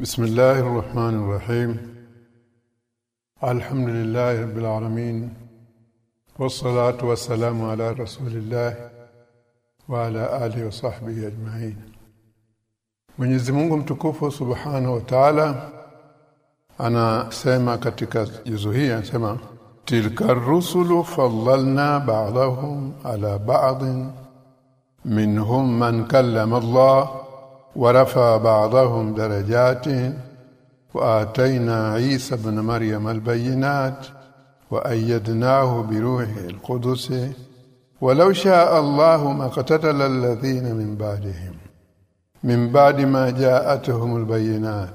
بسم الله الرحمن الرحيم. الحمد لله رب العالمين والصلاة والسلام على رسول الله وعلى آله وصحبه أجمعين. من يزمون تكفوا سبحانه وتعالى أنا سيما كتك جزهية سيما تلك الرسل فضلنا بعضهم على بعض منهم من كلم الله ورفع بعضهم درجات وآتينا عيسى ابن مريم البينات وأيدناه بروح القدس. ولو شاء الله ما قتتل الذين من بعدهم. من بعد ما جاءتهم البينات.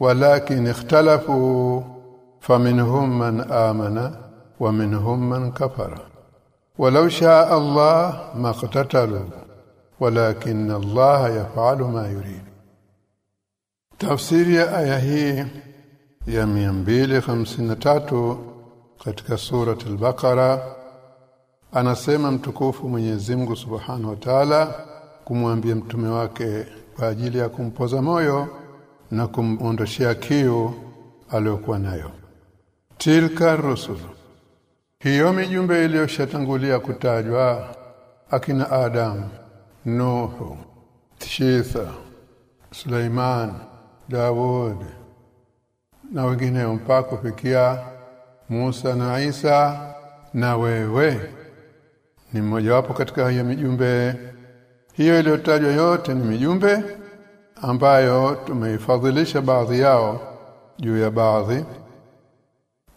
ولكن اختلفوا فمنهم من آمن ومنهم من كفر. ولو شاء الله ما اقتتلوا. Walakin Allah yafalu ma yurid tafsiri ya aya hii ya 253 katika surati al-Baqara anasema mtukufu Mwenyezi Mungu Subhanahu wa Ta'ala kumwambia mtume wake kwa ajili ya kumpoza moyo na kumondoshia kiu aliyokuwa nayo tilka rusul hiyo mijumbe iliyoshatangulia kutajwa akina Adamu Nuhu, Shitha, Suleiman, Daud na wengine mpaka kufikia Musa na Isa na wewe ni mmoja wapo katika hiyo mijumbe. Hiyo iliyotajwa yote ni mijumbe ambayo tumeifadhilisha baadhi yao juu ya baadhi.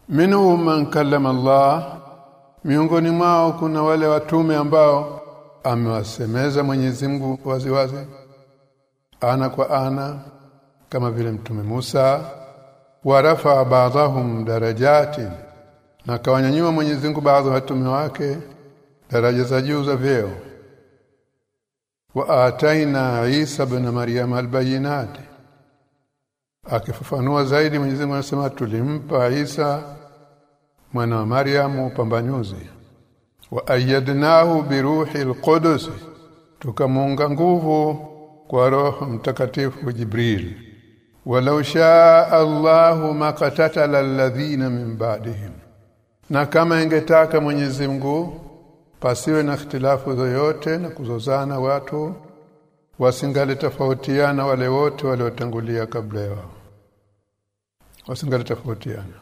Minhum man kallama Allah miongoni mwao kuna wale watume ambao amewasemeza Mwenyezi Mungu waziwazi ana kwa ana kama vile mtume Musa warafa baadhahum darajati na kawanyanyua Mwenyezi Mungu baadhi ya watume wake daraja za juu za vyeo. Wa ataina Isa ibn Maryam albayinat akifafanua zaidi Mwenyezi Mungu anasema tulimpa Isa mwana wa Maryam upambanyuzi wa ayyadnahu biruhi alqudus tukamunga nguvu kwa roho mtakatifu Jibril. Walau shaa Allahu maqatatala alladhina min ba'dihim. Na kama ingetaka Mwenyezi Mungu pasiwe na ikhtilafu zoyote na kuzozana watu wasingali tofautiana wale wote waliotangulia kabla yao wasingali tofautiana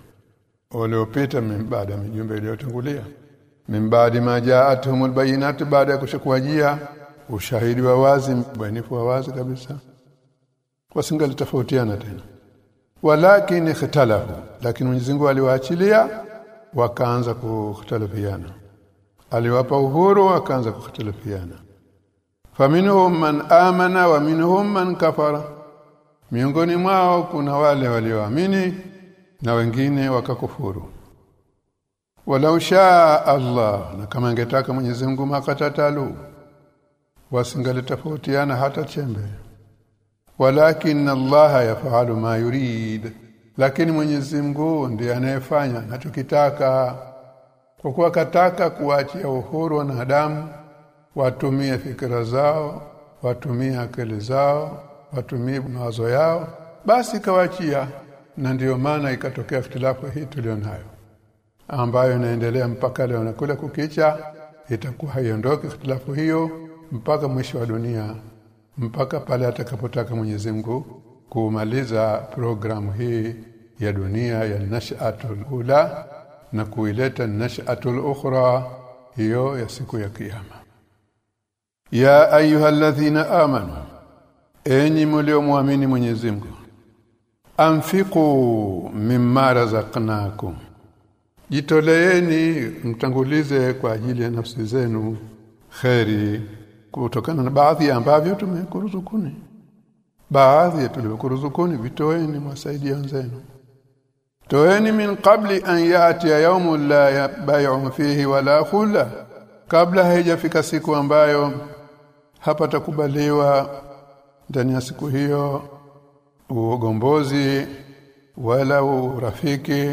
waliopita baada ya mijumbe iliyotangulia min baadi ma ja'atuhumul bayinat baada ya kushakuwajia ushahidi wa wazi bainifu wa wazi kabisa. Wasingali tofautiana tena. Walakin ikhtalafu lakini Mwenyezi Mungu aliwaachilia wakaanza kukhtalafiana aliwapa uhuru wakaanza kukhtalafiana faminhum man amana wa minhum man kafara. Miongoni mwao kuna wale walioamini na wengine wakakufuru walau shaa Allah na kama angetaka Mwenyezi Mungu makatatalu wasingalitofautiana hata chembe. Walakin Allah yafalu ma yurid lakini Mwenyezi Mungu ndiye anayefanya anachokitaka. Kwa kuwa kataka kuachia uhuru wanadamu watumie fikra zao watumie akili zao watumie mawazo yao basi kawaachia na ndiyo maana ikatokea ikhtilafu hii tulionayo ambayo inaendelea mpaka leo. Na kula kukicha itakuwa haiondoki ikhtilafu hiyo mpaka mwisho wa dunia mpaka pale atakapotaka Mwenyezi Mungu kumaliza programu hii ya dunia ya nash'atul ula na kuileta nash'atul ukhra hiyo ya siku ya kiyama. Ya ayyuhalladhina amanu enyi mliomuamini Mwenyezi Mungu anfiqu mimma razaqnakum jitoleeni mtangulize kwa ajili ya nafsi zenu kheri kutokana na baadhi ambavyo tumekuruzukuni. Baadhi tulivyokuruzukuni vitoeni mwasaidia wenzenu. Toeni min qabli an yati yawmun la yabay'u fihi wala khula. Kabla haijafika siku ambayo hapatakubaliwa ndani ya siku hiyo ugombozi wala urafiki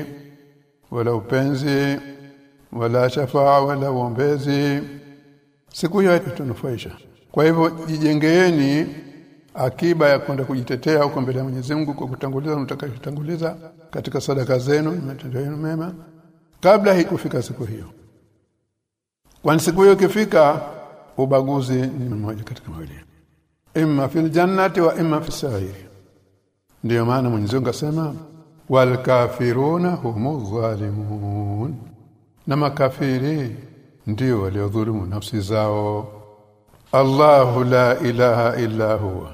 wala upenzi wala shafaa wala uombezi. Siku hiyo itunufaisha kwa hivyo jijengeeni akiba ya kwenda kujitetea huko mbele ya Mwenyezi Mungu kwa kutanguliza mtakayotanguliza katika sadaka zenu matendo yenu mema kabla haikufika siku hiyo. Kwani siku hiyo ikifika ubaguzi ni mmoja katika mawili. Imma fil jannati wa imma fis sa'ir. Ndio maana Mwenyezi Mungu asema wal humu zalimun. Na makafiri ndio waliodhulumu nafsi zao. Allahu la ilaha illa huwa.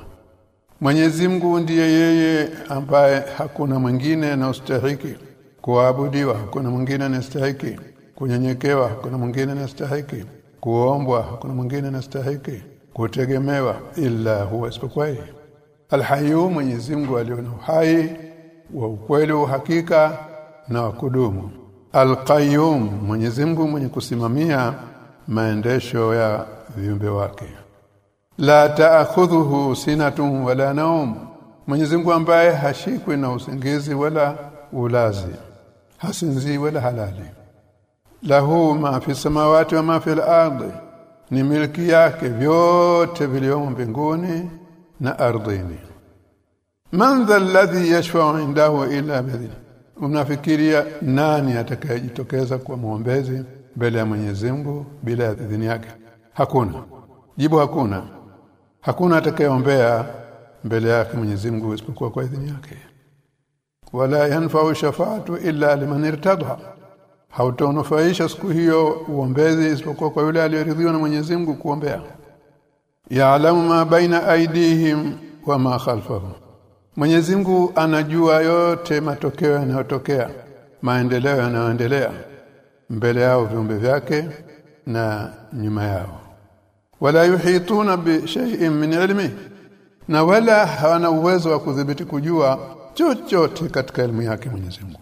Mwenyezi Mungu ndiye yeye ambaye hakuna mwingine anastahili kuabudiwa hakuna mwingine anastahili kunyenyekewa hakuna mwingine anastahili kuombwa hakuna mwingine anastahili kutegemewa illa huwa isipokuwa yeye. Alhayyu Mwenyezi Mungu aliona uhai wa ukweli wa hakika na wa kudumu. Alqayyum Mwenyezi Mungu mwenye kusimamia maendesho ya viumbe wake. La ta'khudhuhu sinatun wala naum Mwenyezi Mungu ambaye hashikwi na usingizi wala ulazi hasinzi wala halali. Lahu ma fi samawati wa ma fi al-ardi ni milki yake vyote vilivyomo mbinguni na ardhini man dha alladhi yashfa'u indahu illa bidhni unafikiria nani atakayejitokeza kwa muombezi mbele ya Mwenyezi Mungu bila idhini yake? Hakuna. Jibu hakuna. Hakuna atakayeombea mbele yake Mwenyezi Mungu isipokuwa kwa idhini yake. Wala yanfa'u shafa'atu illa liman irtada hautonufaisha siku hiyo uombezi isipokuwa kwa yule aliyeridhiwa na Mwenyezi Mungu kuombea. Ya'lamu ma baina aidihim wa ma khalfahum Mwenyezi Mungu anajua yote matokeo yanayotokea maendeleo yanayoendelea mbele yao viumbe vyake na nyuma yao. Wala yuhituna bi shay'in min ilmi na wala hawana uwezo wa kudhibiti kujua chochote katika elimu yake Mwenyezi Mungu.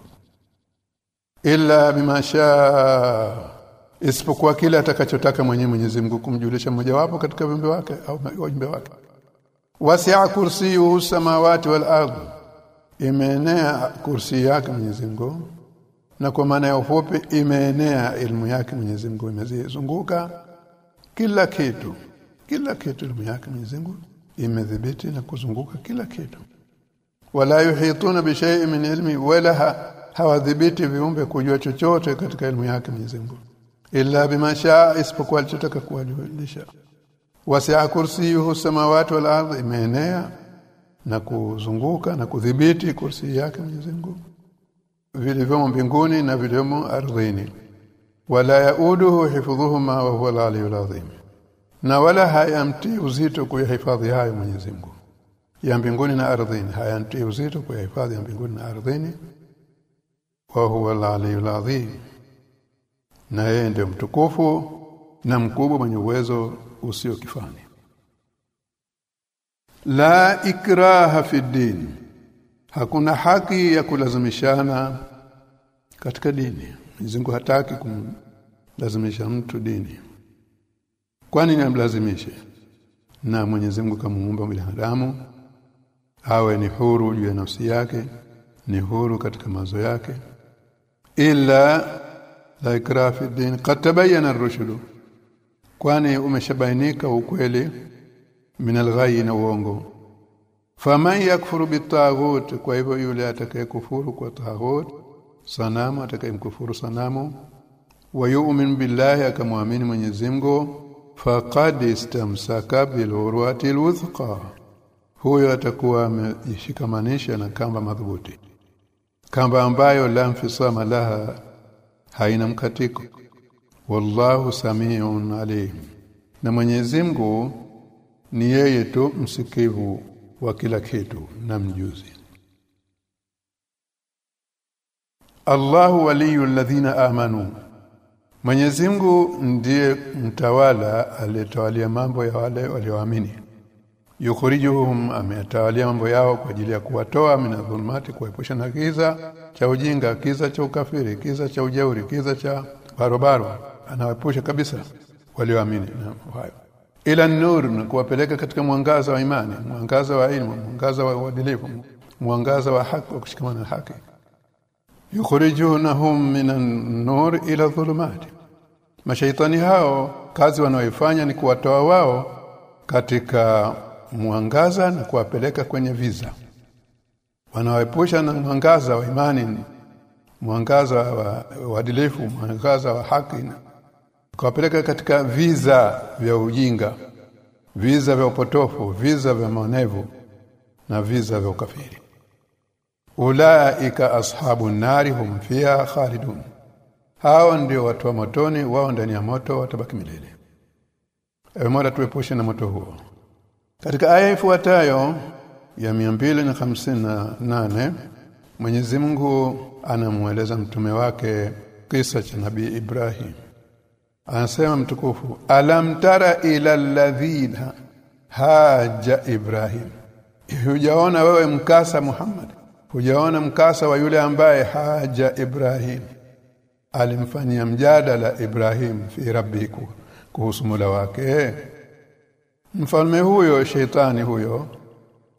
Illa bima shaa isipokuwa kile atakachotaka mwenyewe Mwenyezi Mungu kumjulisha mmojawapo katika viumbe wake au wajumbe wake wasi'a kursiyuhu samawati wal ardh imeenea kursi yake Mwenyezi Mungu. Na kwa maana ya ufupi imeenea ilmu yake Mwenyezi Mungu. Imezunguka kila kitu. Kila kitu ilmu yake Mwenyezi Mungu. Imedhibiti na kuzunguka kila kitu. Wala yuhituna bi shay'in min ilmi wala ha, hawadhibiti viumbe kujua chochote katika ilmu yake Mwenyezi Mungu. Illa bima shaa isipokuwa alichotaka kuwajulisha wasi'a kursiyuhu samawati wal ardh imeenea na kuzunguka na kudhibiti kursi yake Mwenyezi Mungu. Vilivyomo mbinguni na vilivyomo ardhini. Wala yauduhu hifdhuhuma wa huwa al-aliyyul azim na wala hayamti uzito kuyahifadhi hayo Mwenyezi Mungu. Ya mbinguni na ardhini. Hayamti uzito kuyahifadhi ya mbinguni na ardhini. Wa huwa al-aliyyul azim na yeye ndio mtukufu na mkubwa mwenye uwezo usio kifani. La ikraha fi din. Hakuna haki ya kulazimishana katika dini. Mzingo hataki kumlazimisha mtu dini. Kwani namlazimishe na Mwenyezi Mungu kamuumba binadamu awe ni huru juu ya nafsi yake ni huru katika mazo yake. Ila la ikraha fi din. Qad tabayyana ar-rushd kwani umeshabainika ukweli min al na uongo? Faman yakfuru bitaghut kwa hivyo yule atakayekufuru kwa taghut sanamu atakayemkufuru sanamu wa yu'min billahi akamwamini Mwenyezi Mungu faqad istamsaka bil urwati alwuthqa. Huyo atakuwa amejishikamanisha na kamba madhubuti. Kamba ambayo la mfisama laha haina mkatiko wallahu samiun alim. Na Mwenyezi Mungu ni yeye tu msikivu wa kila kitu na mjuzi. Allahu waliyu ladhina amanu. Mwenyezi Mungu ndiye mtawala aliyetawalia mambo ya wale walioamini. Yukhrijuhum ametawalia mambo yao kwa ajili ya kuwatoa minadhulumati kuepusha na giza cha ujinga kiza cha ukafiri kiza cha ujeuri kiza cha barobaro anawaepusha kabisa walioamini na hayo. Ila nur na kuwapeleka katika mwangaza wa imani mwangaza wa ilmu mwangaza wa uadilifu mwangaza wa haki wa kushikamana na haki. Yukhrijunahum minan nur ila dhulumati. Mashaitani hao kazi wanaoifanya ni kuwatoa wao katika mwangaza na kuwapeleka kwenye viza wanaoepusha na mwangaza wa imani mwangaza wa uadilifu mwangaza wa haki kuwapeleka katika viza vya ujinga viza vya upotofu viza vya maonevu na viza vya ukafiri. Ulaika ashabu nari hum fiha khalidun. Hao ndio watu wa motoni wao ndani ya moto watabaki milele. Ewe mola tuepushe na moto huo. Katika aya ifuatayo ya 258 Mwenyezi Mungu anamueleza mtume wake kisa cha nabii Ibrahim anasema mtukufu alam tara ila alladhina haja Ibrahim. Hujaona wewe mkasa Muhammad? Hujaona mkasa wa yule ambaye haja Ibrahim? Alimfanyia mjadala Ibrahim fi rabbiku kuhusu Mola wake. Mfalme huyo sheitani huyo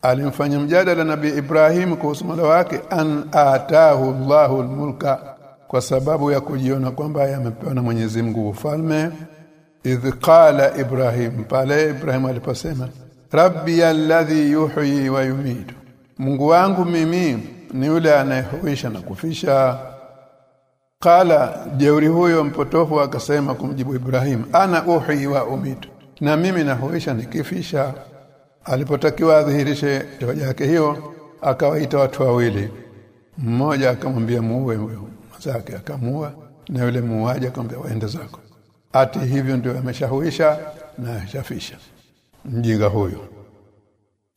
alimfanyia mjadala nabii Ibrahim kuhusu Mola wake an atahu Allahu almulka kwa sababu ya kujiona kwamba yamepewa na Mwenyezi Mungu ufalme. Idh qala Ibrahim pale Ibrahim aliposema rabbi alladhi yuhyi wa yumitu Mungu wangu mimi ni yule anayehuisha na kufisha. Kala jeuri huyo mpotofu akasema kumjibu Ibrahim ana uhi wa umitu na mimi nahuisha nikifisha. Alipotakiwa adhihirishe hoja yake hiyo akawaita watu wawili. Mmoja akamwambia muue huyo mwenzake akamua na yule muuaji akamwambia waende zako. Ati hivyo ndio ameshahuisha na shafisha mjinga huyo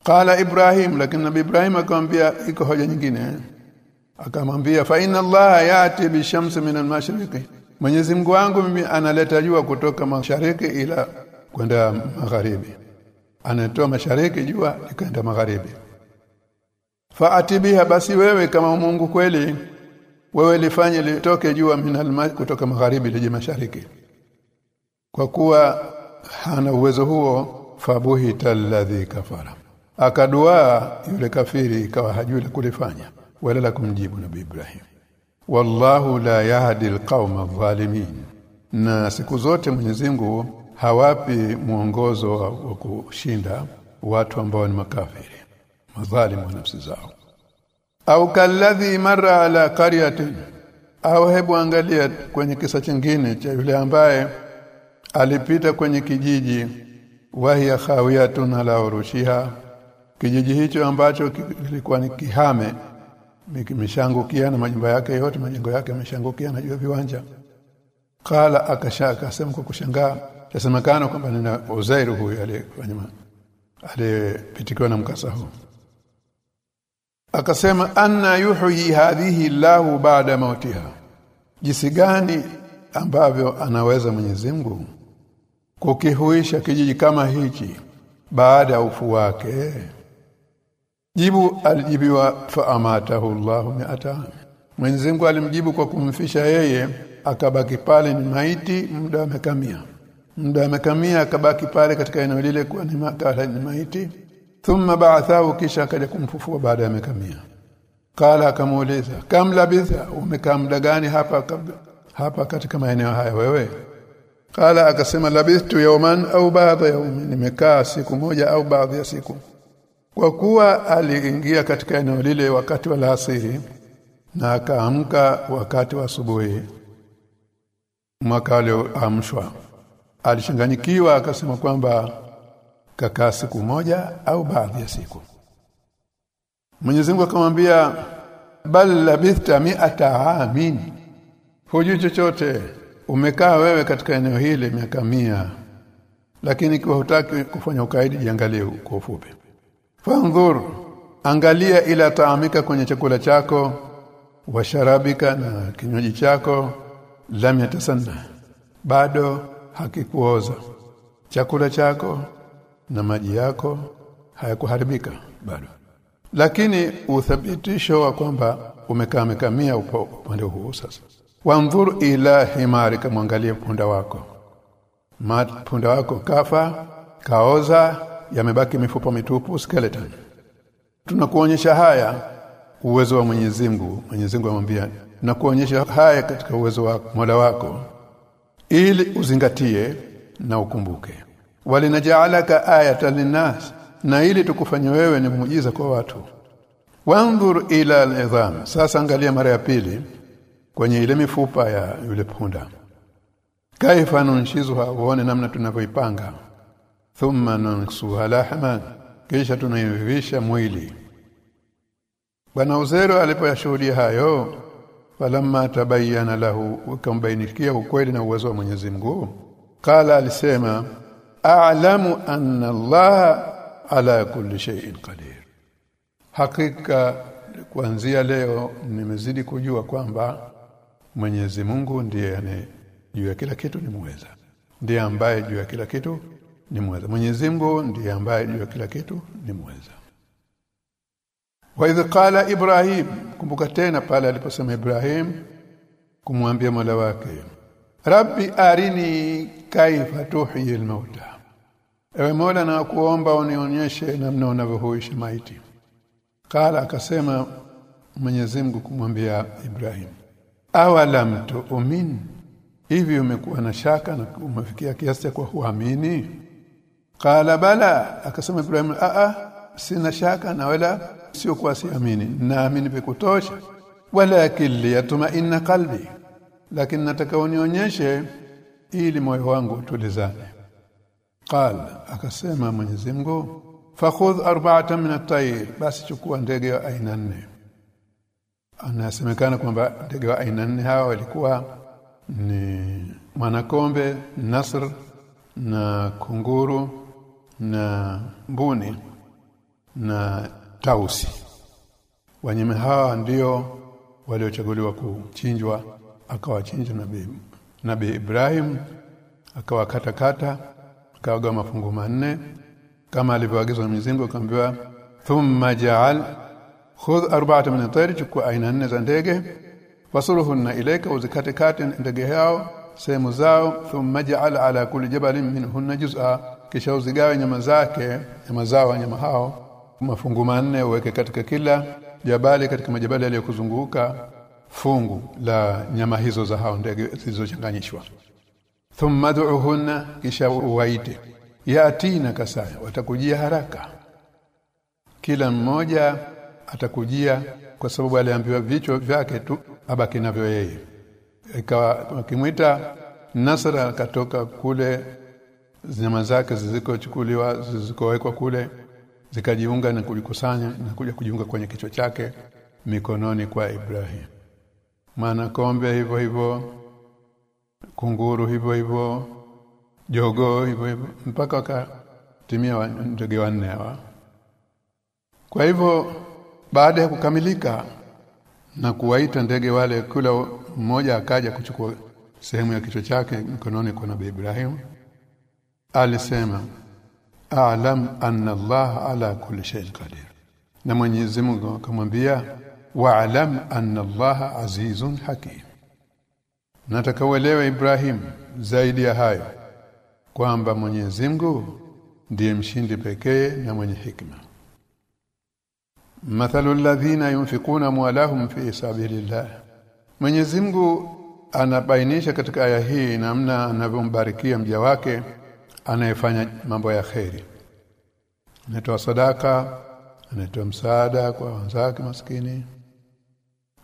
Qala Ibrahim lakini Nabii Ibrahim akamwambia iko hoja nyingine. Akamwambia fa inna Allah yati bi shamsi min al-mashriqi. Mwenyezi Mungu wangu mimi analeta jua kutoka mashariki ila kwenda magharibi. Anatoa mashariki jua likaenda magharibi. Fa atibiha basi wewe kama Mungu kweli wewe lifanye litoke jua minal kutoka magharibi lije mashariki. Kwa kuwa hana uwezo huo fabuhita alladhi kafara. Akadua yule kafiri ikawa hajui la kulifanya. Wala la kumjibu nabii Ibrahim. Wallahu la yahdi alqauma adh-dhalimin. Na siku zote Mwenyezi Mungu hawapi mwongozo wa kushinda watu ambao ni makafiri. Madhalimu nafsi zao au kalladhi marra ala qaryatin. Au hebu angalia kwenye kisa kingine cha yule ambaye alipita kwenye kijiji wahiya khawiyatun ala urushiha. Kijiji hicho ambacho kilikuwa ni kihame kimeshangukia na majumba yake yote majengo yake yameshangukia na juu viwanja. Kala akashaka sema kwa kushangaa yasemekana kwamba nina Uzairu huyu aliyefanya aliyepitikiwa na mkasa huu akasema anna yuhyi hadhihi Allahu baada mautiha jinsi gani ambavyo anaweza Mwenyezi Mungu kukihuisha kijiji kama hichi baada ya ufu wake? Jibu alijibiwa fa amatahu llahu mi'ata. Mwenyezi Mungu alimjibu kwa kumfisha yeye akabaki pale ni maiti muda wa amekamia muda wa mekamia akabaki pale katika eneo lile kwa ni maiti thumma ba'athahu kisha akaja kumfufua baada ya miaka mia. Kala akamuuliza kam labitha? Umekaa muda gani hapa kabla hapa katika maeneo haya wewe? Kala akasema labithtu yawman au baadhi ya nimekaa siku moja au baadhi ya siku. Kwa kuwa aliingia katika eneo lile wakati wa alasiri na akaamka wakati wa asubuhi. Mwaka alioamshwa alishanganyikiwa akasema kwamba kakaa siku moja au baadhi ya siku. Mwenyezi Mungu akamwambia bal labithta mi'ata amin hujui chochote. Umekaa wewe katika eneo hili miaka mia lakini ikiwa hutaki kufanya ukaidi jiangalie kwa ufupi. Fanzur angalia ila taamika kwenye chakula chako washarabika na kinywaji chako lam yatasanna bado hakikuoza. Chakula chako na maji yako hayakuharibika bado. Lakini uthabitisho wa kwamba umekamekamia upande huu sasa. Wamdhuru ila himarika mwangalie punda wako. Mat, punda wako kafa kaoza yamebaki mifupa mitupu skeleton. Tunakuonyesha haya uwezo wa Mwenyezi Mungu. Mwenyezi Mungu amwambia na kuonyesha haya katika uwezo wa Mola wako ili uzingatie na ukumbuke walinajaalaka ayatan linnas na ili tukufanye wewe ni muujiza kwa watu. Wanzur ila al'idham. Sasa angalia mara ya pili kwenye ile mifupa ya yule punda. Kaifa nunshizuha uone namna tunavyoipanga. Thumma nunsuha lahman kisha tunaivisha mwili. Bwana uzero alipoyashuhudia hayo falamma tabayyana lahu ukambainikia ukweli na uwezo wa Mwenyezi Mungu kala alisema a'lamu anna Allah ala kulli shay'in qadir. Hakika kuanzia leo nimezidi kujua kwamba Mwenyezi Mungu ndiye ane juu ya kila kitu ni muweza ndiye ambaye juu ya kila kitu ni muweza Mwenyezi Mungu ndiye ambaye juu ya kila kitu ni muweza wa idh qala Ibrahim kumbuka tena pale aliposema Ibrahim kumwambia Mola wake Rabbi arini kaifa tuhyi al-mauta Ewe Mola na kuomba unionyeshe namna unavyohuisha maiti. Kala akasema Mwenyezi Mungu kumwambia Ibrahim awalam tu'min? Hivi umekuwa na shaka na umefikia kiasi cha kuamini? Kala bala. Akasema Ibrahim a a sina shaka na wala sio kwa siamini. Naamini vikutosha walakin liyatma'inna qalbi. Lakini nataka unionyeshe ili moyo wangu utulizane qal akasema Mwenyezi Mungu fakhudh arba'atan min at-tayr. Basi chukua ndege wa aina nne. Anasemekana kwamba ndege wa aina nne hawa walikuwa ni mwanakombe nasr na kunguru na mbuni na tausi. Wanyama hawa ndio waliochaguliwa kuchinjwa akawachinja nabii nabii Ibrahim akawakata kata mafungu manne. Kama alivyoagizwa na Mwenyezi Mungu akaambiwa thumma ja'al khudh arba'atan min at-tayr chukua aina nne za ndege. Fasuluhunna ilayka uzikate kate ndege hao sehemu zao. Thumma ja'al ala kulli jabalin minhunna juz'a kisha uzigawe nyama zake nyama zao nyama hao. Mafungu manne uweke katika kila jabali katika majabali yaliyokuzunguka. Fungu la nyama hizo za hao ndege zilizochanganyishwa thumma du'uhunna kisha uwaite yatina kasaya watakujia haraka. Kila mmoja atakujia kwa sababu aliambiwa vichwa vyake tu abaki navyo yeye. Ikawa akimwita nasara katoka kule zinyama zake zilizochukuliwa zilizowekwa kule zikajiunga na kujikusanya na kuja kujiunga kwenye kichwa chake mikononi kwa Ibrahim. Maana kombe hivyo hivyo kunguru hivyo hivyo. Jogo hivyo hivyo. Mpaka wakatimia ndege wanne hawa. Kwa hivyo baada ya kukamilika na kuwaita ndege wale kula mmoja akaja kuchukua sehemu ya kichwa chake mkononi kwa Nabii Ibrahim. Alisema a'lam anna Allah ala kulli shay'in qadir. Na Mwenyezi Mungu akamwambia wa'lam anna Allah azizun hakim nataka uelewe Ibrahim zaidi ya hayo kwamba Mwenyezi Mungu ndiye mshindi pekee na mwenye hikma. Mathalu alladhina yunfikuna mwalahum fi sabilillah. Mwenyezi Mungu anabainisha katika aya hii namna anavyombarikia mja wake anayefanya mambo ya kheri. Anatoa sadaka anatoa msaada kwa wenzake maskini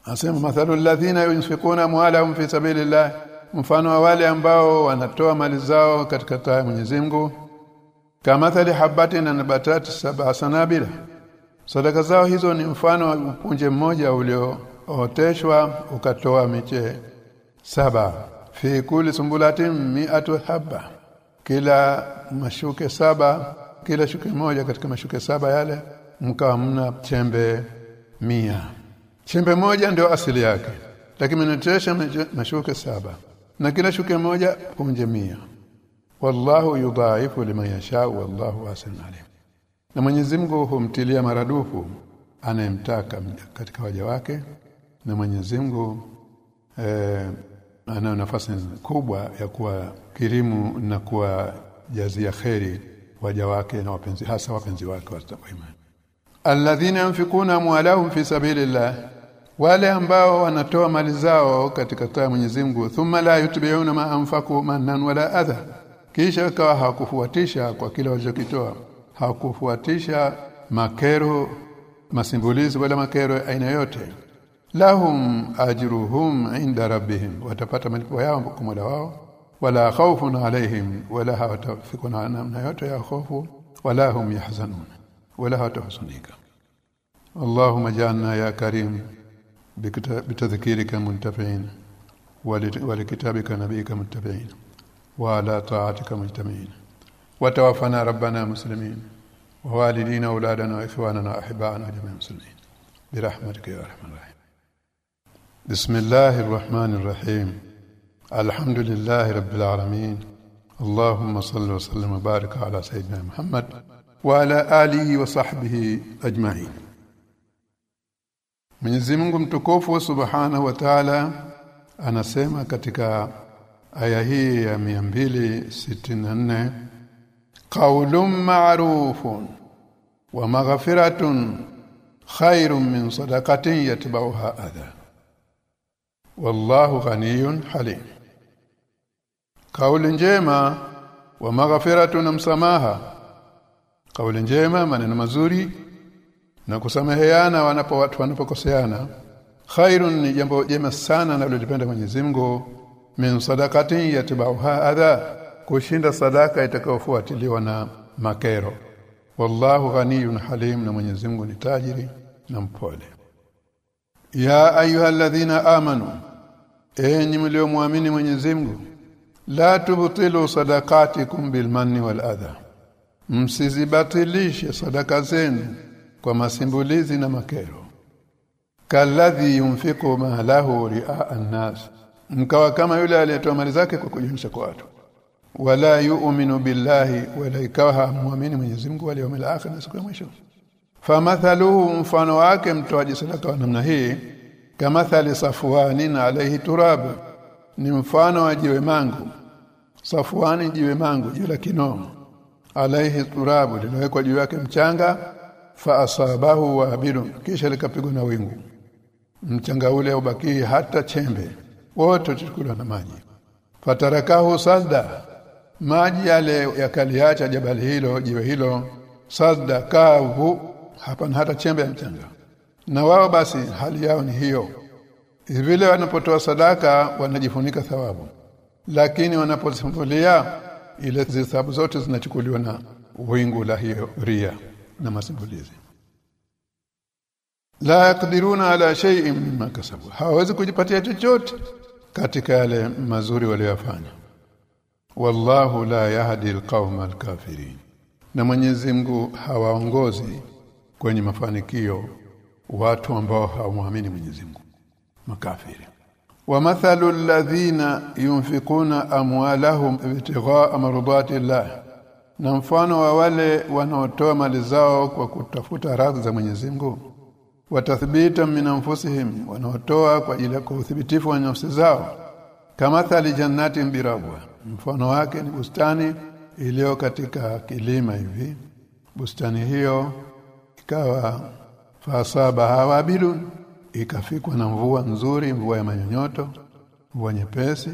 Asema mathalu alladhina yunfikuna amwalahum fi sabilillah. Mfano wa wale ambao wanatoa mali zao katika taa ya Mwenyezi Mungu. Kama thali habatin nabatat sab'a sanabila. Sadaka zao hizo ni mfano wa punje mmoja uliooteshwa ukatoa miche saba. Fi kulli sumbulatin mi'atu habba. Kila mashuke saba kila shuke moja katika mashuke saba yale mkawa mna chembe mia chembe moja ndio asili yake lakini mnatesha mashuke saba na kila shuke moja punje mia. Wallahu yudhaifu liman yasha wallahu wasi'un alim. Na Mwenyezi Mungu humtilia maradufu anayemtaka katika waja wake na Mwenyezi Mungu eh, ana nafasi kubwa ya kuwa kirimu na kuwa jazia kheri waja wake na wapenzi hasa wapenzi wake wa imani. Alladhina yunfikuna amwalahum fi sabilillah wale ambao wanatoa mali zao katika taa Mwenyezi Mungu thumma la yutbiuna ma anfaqu manan wala adha. Kisha akawa hakufuatisha kwa kile walichokitoa. Hakufuatisha makero masimbulizi wala makero aina yote lahum ajruhum inda rabbihim. Watapata malipo yao kwa Mola wao. Wala khawfun alaihim wala hawatafikuna namna yote ya hofu. Wala hum yahzanun. Wala hawatahuzunika. Allahumma janna ya karim. بتذكيرك منتفعين ولكتابك نبيك متبعين وعلى طاعتك مجتمعين. وتوفنا ربنا مسلمين ووالدينا اولادنا وإخواننا واحبائنا جميع المسلمين برحمتك يا أرحم الراحمين. بسم الله الرحمن الرحيم. الحمد لله رب العالمين. اللهم صل وسلم وبارك على سيدنا محمد وعلى آله وصحبه أجمعين. Mwenyezi Mungu mtukufu Subhanahu wa Ta'ala anasema katika aya hii ya 264 qaulun ma'rufun wa maghfiratun khairun min sadaqatin yatba'uha adha. Wallahu ghaniyun halim. Kauli njema wa maghfiratun msamaha. Kauli njema maneno mazuri na kusameheana wanapo watu wanapokoseana khairun ni jambo jema sana na lolipenda Mwenyezi Mungu. Min sadaqatin yatba'uha adha kushinda sadaka itakayofuatiliwa na makero. Wallahu ghaniyun halim na Mwenyezi Mungu ni tajiri na mpole. Ya ayyuhalladhina amanu enyi mliomwamini Mwenyezi Mungu la tubtilu sadaqatikum bilmanni wal adha. Msizibatilishe sadaka zenu kwa masimbulizi na makero. Kalladhi yunfiqu malahu ri'a an-nas. Mkawa kama yule aliyetoa mali zake kwa kujunisha kwa watu. Wala yu'minu billahi wala ikawa muamini Mwenyezi Mungu wala yawmil akhir na siku ya mwisho. Famathaluhu mfano wake mtoaji sadaka wa namna hii kamathali safwanin alayhi turab. Ni mfano wa jiwe mangu. Safwani jiwe mangu jiwe la kinomo alayhi turabu lilowekwa juu yake mchanga fa asabahu wabilun kisha likapigwa na wingu. Mchanga ule ubaki hata chembe. Wote tulikula na maji. Fatarakahu sadda. Maji yale yakaliacha jabali hilo jiwe hilo. Sadda kavu hapa hata chembe ya mchanga. Na wao basi hali yao ni hiyo. Vile wanapotoa sadaka wanajifunika thawabu. Lakini wanaposimbulia ile zisabu zote zinachukuliwa na wingu la hiyo ria na masimulizi la yakdiruna ala shay'in mimma kasabu. Hawezi kujipatia chochote katika yale mazuri waliyofanya wallahu la yahdi alqauma alkafirin. Na Mwenyezi Mungu hawaongozi kwenye mafanikio watu ambao hawamwamini Mwenyezi Mungu. Makafiri. Wa mathalu alladhina yunfikuna amwalahum ibtigha'a mardati na mfano wa wale wanaotoa mali zao kwa kutafuta radhi za Mwenyezi Mungu watathbita min anfusihim wanaotoa kwa ajili ya kuthibitifu wa nafsi zao. Kama thali jannati birabwa mfano wake ni bustani iliyo katika kilima hivi. Bustani hiyo ikawa fasaba hawabilun ikafikwa na mvua nzuri mvua ya manyonyoto mvua nyepesi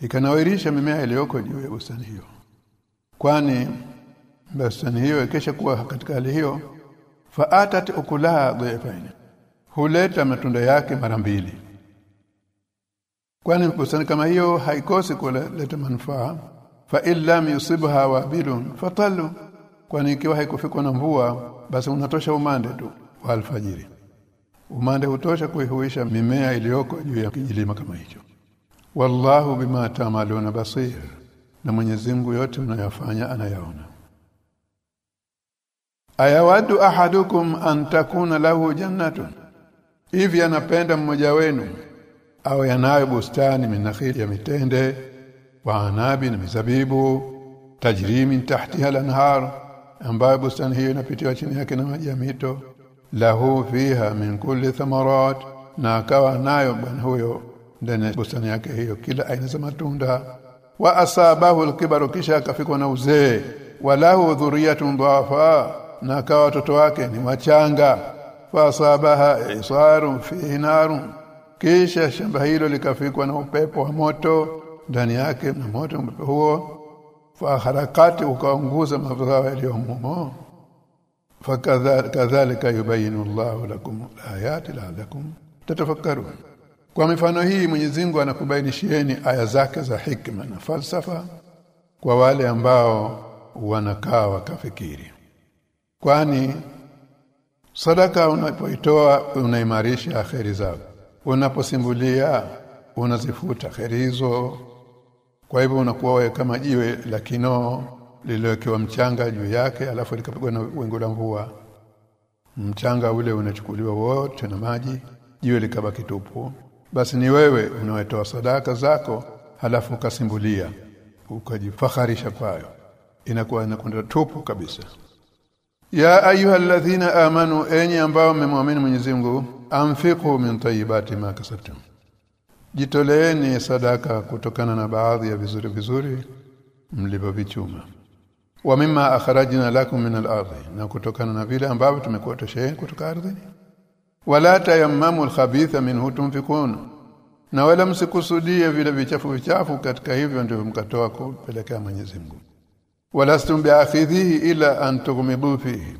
ikanawirisha mimea iliyoko juu ya bustani hiyo kwani bastani hiyo ikesha kuwa katika hali hiyo faatat ukulaha dhaifaini huleta matunda yake mara mbili. Kwani bustani kama hiyo haikosi kuleta manufaa fa illam yusibha wabilun fatalu kwani ikiwa haikufikwa na mvua basi unatosha umande tu wa alfajiri. Umande hutosha kuihuisha mimea iliyoko juu ya kijilima kama hicho. Wallahu bima ta'maluna basir na Mwenyezi Mungu yote unayofanya anayaona. Ayawadu ahadukum an takuna lahu jannatun? Hivi anapenda mmoja wenu awe anayo bustani minakhili ya mitende wa anabi na mizabibu tajri min tahtiha al-anhar ambayo bustani hiyo inapitiwa chini yake na maji ya mito lahu fiha min kulli thamarat na akawa nayo bwana huyo ndani ya bustani yake hiyo kila aina za matunda wa asabahu al-kibaru kisha akafikwa na uzee. Walahu dhurriyatun dhafa na kawa watoto wake ni wachanga. Asabaha isarun fi narun kisha shamba hilo likafikwa na upepo wa moto ndani yake na moto huo. Fa harakati ukaunguza mazao yaliyomo. Fakadhalika yubayinu Allahu lakum ayati la'allakum tatafakkarun kwa mifano hii Mwenyezi Mungu anakubainishieni aya zake za hikma na falsafa kwa wale ambao wanakaa wakafikiri. Kwani sadaka unapoitoa unaimarisha akheri zako unaposimbulia unazifuta kheri hizo. Kwa hivyo unakuwa wewe kama jiwe la kinoo lililowekewa mchanga juu yake alafu likapigwa na wingu la mvua. Mchanga ule unachukuliwa wote na maji jiwe likabaki tupu basi ni wewe unaotoa sadaka zako halafu ukasimbulia ukajifaharisha kwayo. Inakuwa inakwenda tupu kabisa. Ya ayyuhalladhina amanu enyi ambao mmemwamini Mwenyezi Mungu anfiqu min tayyibati ma kasabtum. Jitoleeni sadaka kutokana na baadhi ya vizuri vizuri mlivyovichuma. Wa mimma akhrajna lakum min al-ardhi na kutokana na vile ambavyo tumekuwa tosheni kutoka ardhini wala tayammamu alkhabitha minhu tunfikun na wala msikusudie vile vichafu vichafu katika hivyo ndio mkatoa kupelekea Mwenyezi Mungu. Walastum bi'akhidhihi ila an tughmidu fihi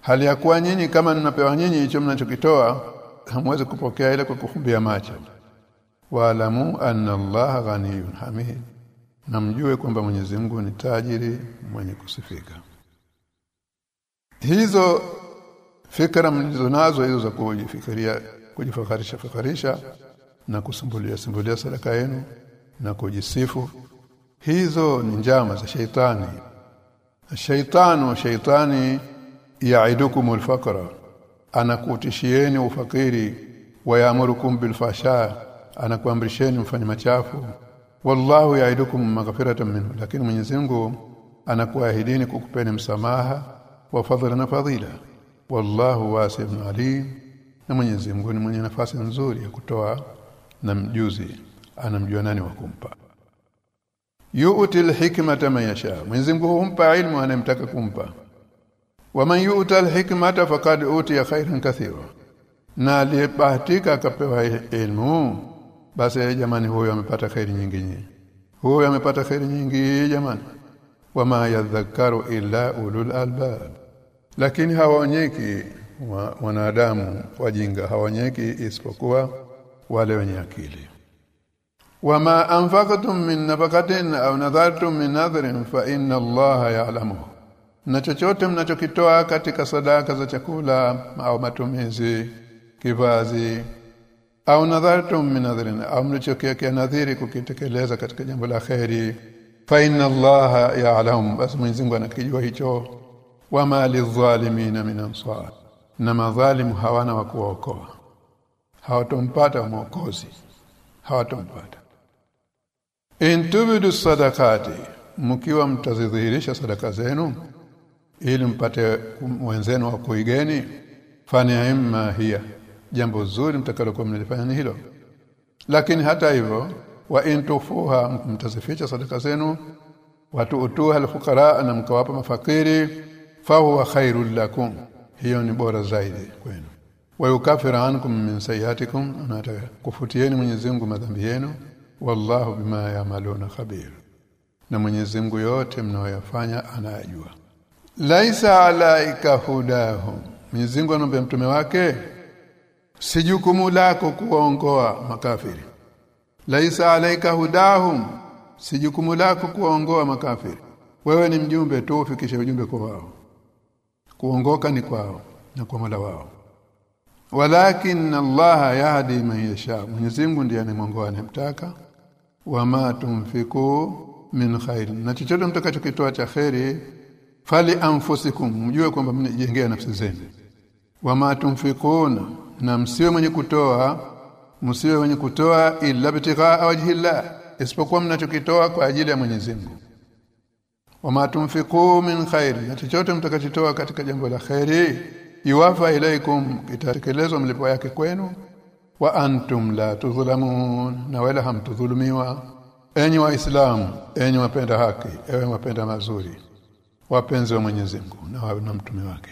hali ya kuwa nyinyi kama ninapewa nyinyi hicho mnachokitoa hamwezi kupokea ile kwa kufumbia macho. Waalamu anna allaha ghaniyun hamid na mjue kwamba Mwenyezi Mungu ni tajiri mwenye kusifika. Hizo fikra mlizonazo hizo za kujifikiria kujifakarisha fakarisha na kusumbulia sumbulia sadaka yenu na kujisifu hizo ni njama za sheitani shaitanu shaitani yaidukum alfaqra anakutishieni ufakiri wayamurukum bilfasha anakuamrisheni mfanye machafu. Wallahu yaidukum maghfiratan minhu lakini Mwenyezi Mungu anakuahidini kukupeni msamaha wa fadhila na fadhila wallahu wasi'un alim. Na Mwenyezi Mungu ni mwenye nafasi nzuri ya kutoa na mjuzi. Anamjua nani wa kumpa? Yu'ti al-hikmata man yasha. Mwenyezi Mungu humpa ilmu anayemtaka kumpa. Waman yu'ta al-hikmata faqad utiya khairan kathira. Na aliyebahatika akapewa ilmu basi jamani huyo amepata khairi nyingi huyo amepata khairi nyingi jamani. Wama yadhakkaru illa ulul albab lakini hawaonyeki wanadamu wajinga hawaonyeki isipokuwa wale wenye akili. Wama anfaqtum min nafaqatin au nadhartum min nadhrin fa inna allaha ya'lamuhu na chochote mnachokitoa katika sadaka za chakula au matumizi kivazi au nadhartum min nadhrin au mlichokiwekea nadhiri kukitekeleza katika jambo la khairi fa inna allaha ya'lamu. Basi Mwenyezi anakijua hicho wama lidhalimina min ansar. Na madhalimu hawana wa kuokoa hawatompata mwokozi. Hawatompata. Intubidu sadakati mkiwa mtazidhihirisha sadaka zenu ili mpate wenzenu wa kuigeni fani imma hiya jambo zuri mtakalokuwa mnalifanya ni hilo. Lakini hata hivyo wa intufuha mtazificha sadaka zenu watu utuha alfuqara na mkawapa mafakiri fahuwa khairul lakum. Hiyo ni bora zaidi kwenu. Wa yukafiru ankum min sayiatikum anatakufutieni kufutieni Mwenyezi Mungu madhambi yenu. Wallahu bima yamaluna khabir. Na Mwenyezi Mungu yote mnayoyafanya anayajua. Laisa alaika hudahum. Mwenyezi Mungu anamwambia mtume wake si jukumu lako kuwaongoa makafiri. Laisa alaika hudahum. Si jukumu lako kuwaongoa makafiri. Wewe ni mjumbe tu ufikishe ujumbe kwa wao kuongoka ni kwao na kwa mala wao. Walakin Allah yahdi man yasha. Mwenyezi Mungu ndiye anemongoa anemtaka wama tumfiku min khair na chochote mtakachokitoa cha khairi fali anfusikum. Mjue kwamba mnijengea nafsi zenu. Wama tumfikuna na msiwe mwenye kutoa msiwe mwenye kutoa illa bitigha wajhillah isipokuwa mnachokitoa kwa ajili ya Mwenyezi Mungu wama tunfiqu min khair na chochote mtakachitoa katika jambo la khairi yuwafa ilaikum itatekelezwa mlipo yake kwenu. Wa antum la tudhlamun na wala hamtudhulumiwa. Enyi waislamu enyi wapenda haki ewe wapenda mazuri wapenzi wa Mwenyezi Mungu na, na mtume wake.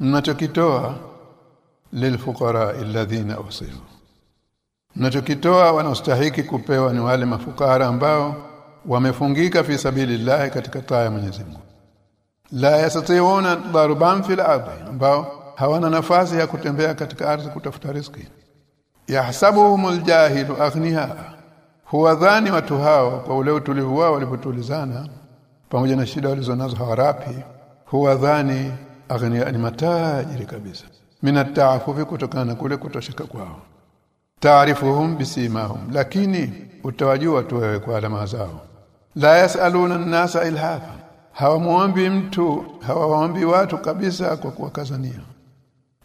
Mnachokitoa lilfuqara alladhina usiru. Mnachokitoa wanaostahiki kupewa ni wale mafukara ambao wamefungika fi sabilillahi katika taa ya Mwenyezi Mungu. La yastati'una darban fil ardi ambao hawana nafasi ya kutembea katika ardhi kutafuta riziki. Yahsabuhumul jahilu aghniha huwa dhani watu hao kwa ule utulivu wao walipotulizana pamoja na shida walizonazo hawarapi huwa dhani aghniya ni matajiri kabisa. Minataafufi kutokana na kule kutosheka kwao. Taarifuhum bisimahum lakini utawajua tu wewe kwa alama zao la yasaluna an-nasa ilhafa hawamuombi mtu hawaombi watu kabisa kwa kuwakazania.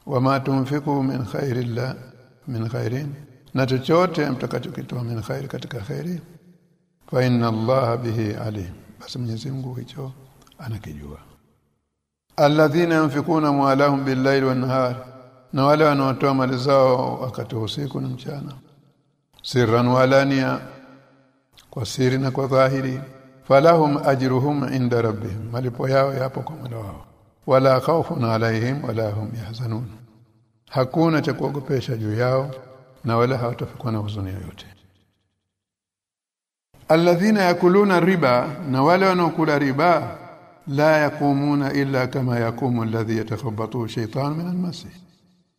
Wama tunfiku min khairillah min khairin. Na chochote mtakachokitoa min khairi katika khairi fa inna Allah bihi alim. Basi Mwenyezi Mungu hicho anakijua. Alladhina yunfikuna mwalahum billayli wan-nahar. Na wale wanaotoa mali zao wakati usiku na mchana. Sirran walania kwa siri na kwa dhahiri falahum ajruhum inda rabbihim malipo yao yapo kwa Mola wao. Wala khawfun alaihim wala hum yahzanun. Hakuna cha kuogopesha juu yao na wala hawatafikwa na huzuni yoyote. Alladhina yakuluna riba na wale wanaokula riba la yakumuna illa kama yakumu alladhi yatakhabatu shaytan min almasih.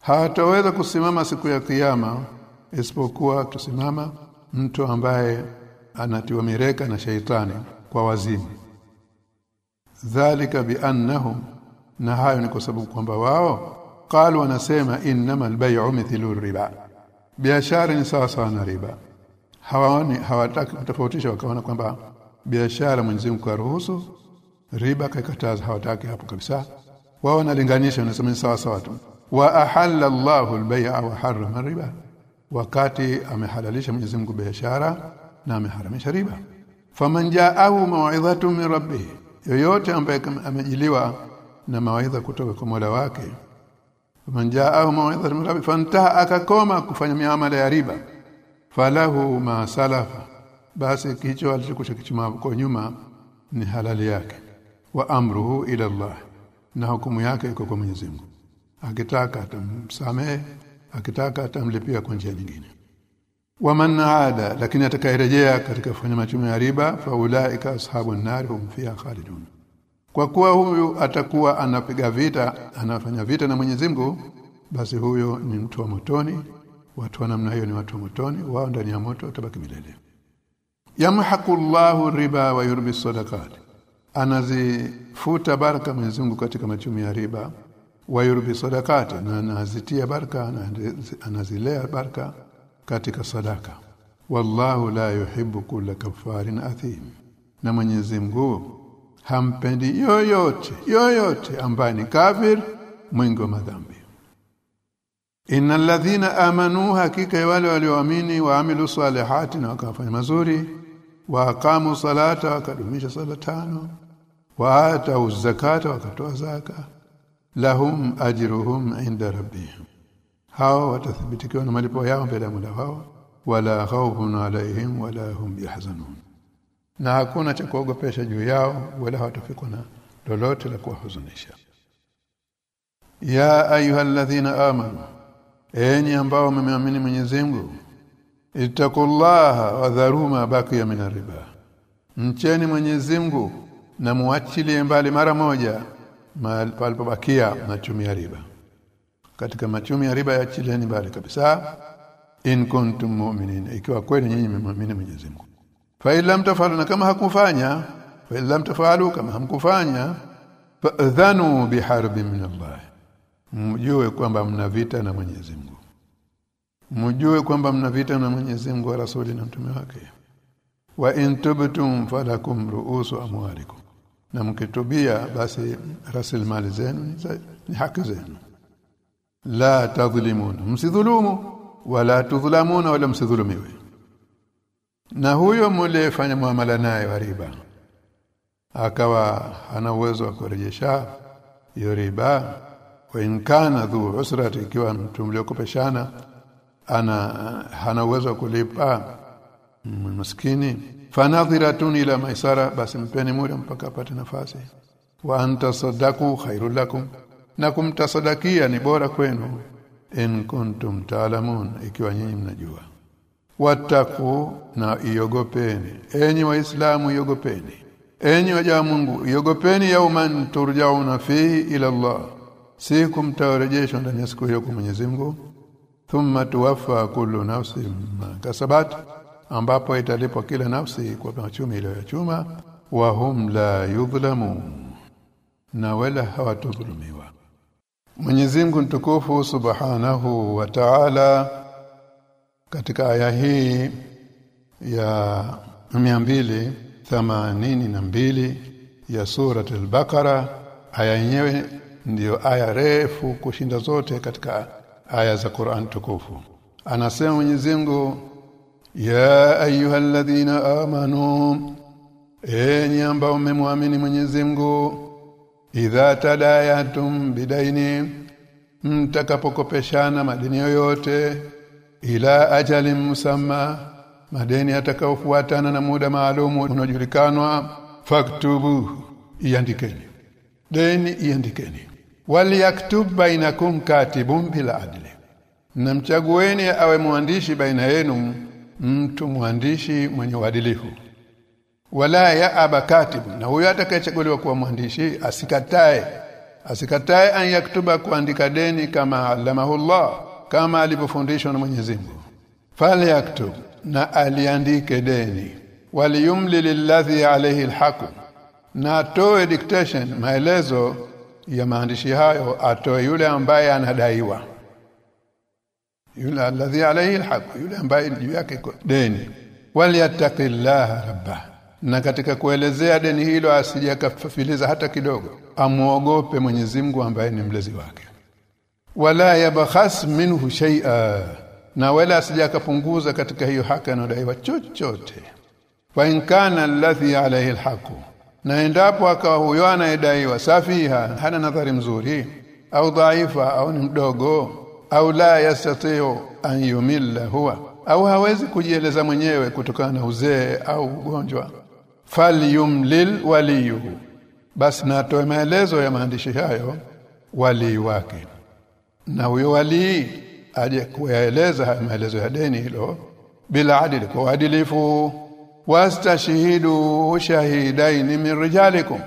Hawataweza kusimama siku ya kiyama isipokuwa kusimama mtu ambaye anatiwa mireka na shaitani kwa wazimu. Dhalika biannahum na hayo ni kwa sababu kwamba wao qalu wanasema innama albay'u mithlu riba. Biashara ni sawa sawa na riba. Hawaoni hawataki kutofautisha wakaona kwamba biashara Mwenyezi Mungu ruhusu riba kaikataza hawataki hapo kabisa. Wao wanalinganisha wanasema ni sawa sawa tu. Wa ahalla Allahu al-bay'a wa harrama riba. Wakati amehalalisha Mwenyezi Mungu biashara na ameharamisha riba faman ja'ahu maw'izatu min rabbih yoyote ambaye amejiliwa na mawaidha kutoka kwa Mola wake. Faman ja'ahu maw'izatu min rabbih fantaha akakoma kufanya miamala ya riba. Falahu ma salafa. Basi kicho alichokushakichuma kwa nyuma ni halali yake. Wa amruhu ila Allah. Na hukumu yake iko kwa Mwenyezi Mungu. Akitaka atamsamehe akitaka atamlipia kwa njia nyingine waman aada lakini atakayerejea katika kufanya machumo ya riba faulaika ashabun nar hum fiha khalidun. Kwa kuwa huyu atakuwa anapiga vita anafanya vita na Mwenyezi Mungu basi huyo ni mtu wa motoni. Watu wa namna hiyo ni watu wa motoni wao ndani ya moto watabaki milele. Yamhaqullahu riba wa yurbi sadaqat anazifuta baraka Mwenyezi Mungu katika machumi ya riba wa yurbi sadaqati na anazitia baraka anazilea baraka katika sadaka. Wallahu la yuhibbu kulla kafarin athim. Na Mwenyezi Mungu hampendi yoyote yoyote ambaye ni kafir mwingi wa madhambi. Innal ladhina amanu hakika wale walioamini waamilu salihati na wakafanya mazuri wa aqamu salata wakadumisha sala tano wa atau zakata wakatoa zaka lahum ajruhum inda rabbihim hao watathibitikiwa na malipo yao mbele ya Mola wao. Wala khawfun alaihim wala hum yahzanun. Na hakuna cha kuogopesha juu yao wala hawatafikwa na lolote la kuwahuzunisha. Ya ayyuhalladhina amanu enyi ambao mmeamini Mwenyezi Mungu ittaqullaha wa dharuma baqiya min riba mcheni Mwenyezi Mungu na muachilie mbali mara moja palipobakia na chumia riba katika machumi ya riba ya chileni mbali kabisa. In kuntum mu'minin ikiwa kweli nyinyi mmeamini Mwenyezi Mungu. Fa illam tafalu na kama hakufanya fa illam tafalu kama hamkufanya fa'dhanu biharbi min Allah. Mjue kwamba mna vita na Mwenyezi Mungu. Mjue kwamba mna vita na Mwenyezi Mungu wa rasuli na mtume wake. Wa in tubtum falakum ru'usu amwalikum. Na mkitubia basi rasilimali zenu ni haki zenu la tadhlimun msidhulumu wala tudhlamuna wala msidhulumiwe. Na huyo mliyefanya muamala naye wa riba. Akawa ana uwezo wa kurejesha hiyo riba. Wa inkana dhu usrati ikiwa mtu mliokopeshana ana hana uwezo wa kulipa maskini. Fanadhiratun ila maisara basi mpeni muda mpaka apate nafasi. Wa anta sadaku khairul lakum na kumtasadakia ni bora kwenu in kuntum taalamun ikiwa nyinyi mnajua. Wataku na iogopeni. Enyi waislamu iogopeni. Enyi waja wa Mungu iogopeni yauman turjauna fihi ila Allah. Siku mtarejeshwa ndani ya siku hiyo kwa Mwenyezi Mungu. Thumma tuwafa kullu nafsin ma kasabat ambapo italipwa kila nafsi kwa machumi chuma wa hum la yudhlamun na wala hawatudhulumiwa Mwenyezi Mungu mtukufu Subhanahu wa Ta'ala katika aya hii ya 282 ya surat al-Baqara aya yenyewe ndiyo aya refu kushinda zote katika aya za Qur'an tukufu. Anasema Mwenyezi Mungu ya ayyuhalladhina amanu enyi ambao mmemwamini Mwenyezi Mungu idha talayatum bidaini mtakapokopeshana madeni yoyote ila ajali musamma madeni atakaofuatana na muda maalumu unajulikanwa faktubu iandikeni. Deni iandikeni. Waliyaktub bainakum katibun bil adli. Namchagueni awe mwandishi baina yenu mtu mwandishi mwenye uadilifu wala ya aba katibu na huyo atakayechaguliwa kuwa mwandishi asikatae. Asikatae an yaktuba kuandika deni kama alamahu Allah kama alivyofundishwa na Mwenyezi Mungu. Fali yaktub na aliandike deni. Waliyumli lilladhi alayhi alhaq na atoe dictation maelezo ya maandishi hayo atoe yule ambaye anadaiwa. Yule alladhi alayhi alhaq yule ambaye juu yake deni. Waliyattaqillaha rabbah na katika kuelezea deni hilo asijakafafiliza hata kidogo amuogope Mwenyezi Mungu ambaye ni mlezi wake. Wala yabkhas minhu shay'a na wala asijakapunguza katika hiyo haki anayodaiwa chochote. Fa in kana alladhi alayhi alhaq na endapo akawa huyo anayedaiwa safiha hana nadhari mzuri au dhaifa au ni mdogo au la yastati'u an yumilla huwa au hawezi kujieleza mwenyewe kutokana na uzee au ugonjwa falyumlil waliyuhu. Basi natoe maelezo ya maandishi hayo walii wake. Na huyo walii aje kuyaeleza maelezo ya deni hilo bila adili kwa uadilifu. Wastashhidu shahidaini min rijalikum.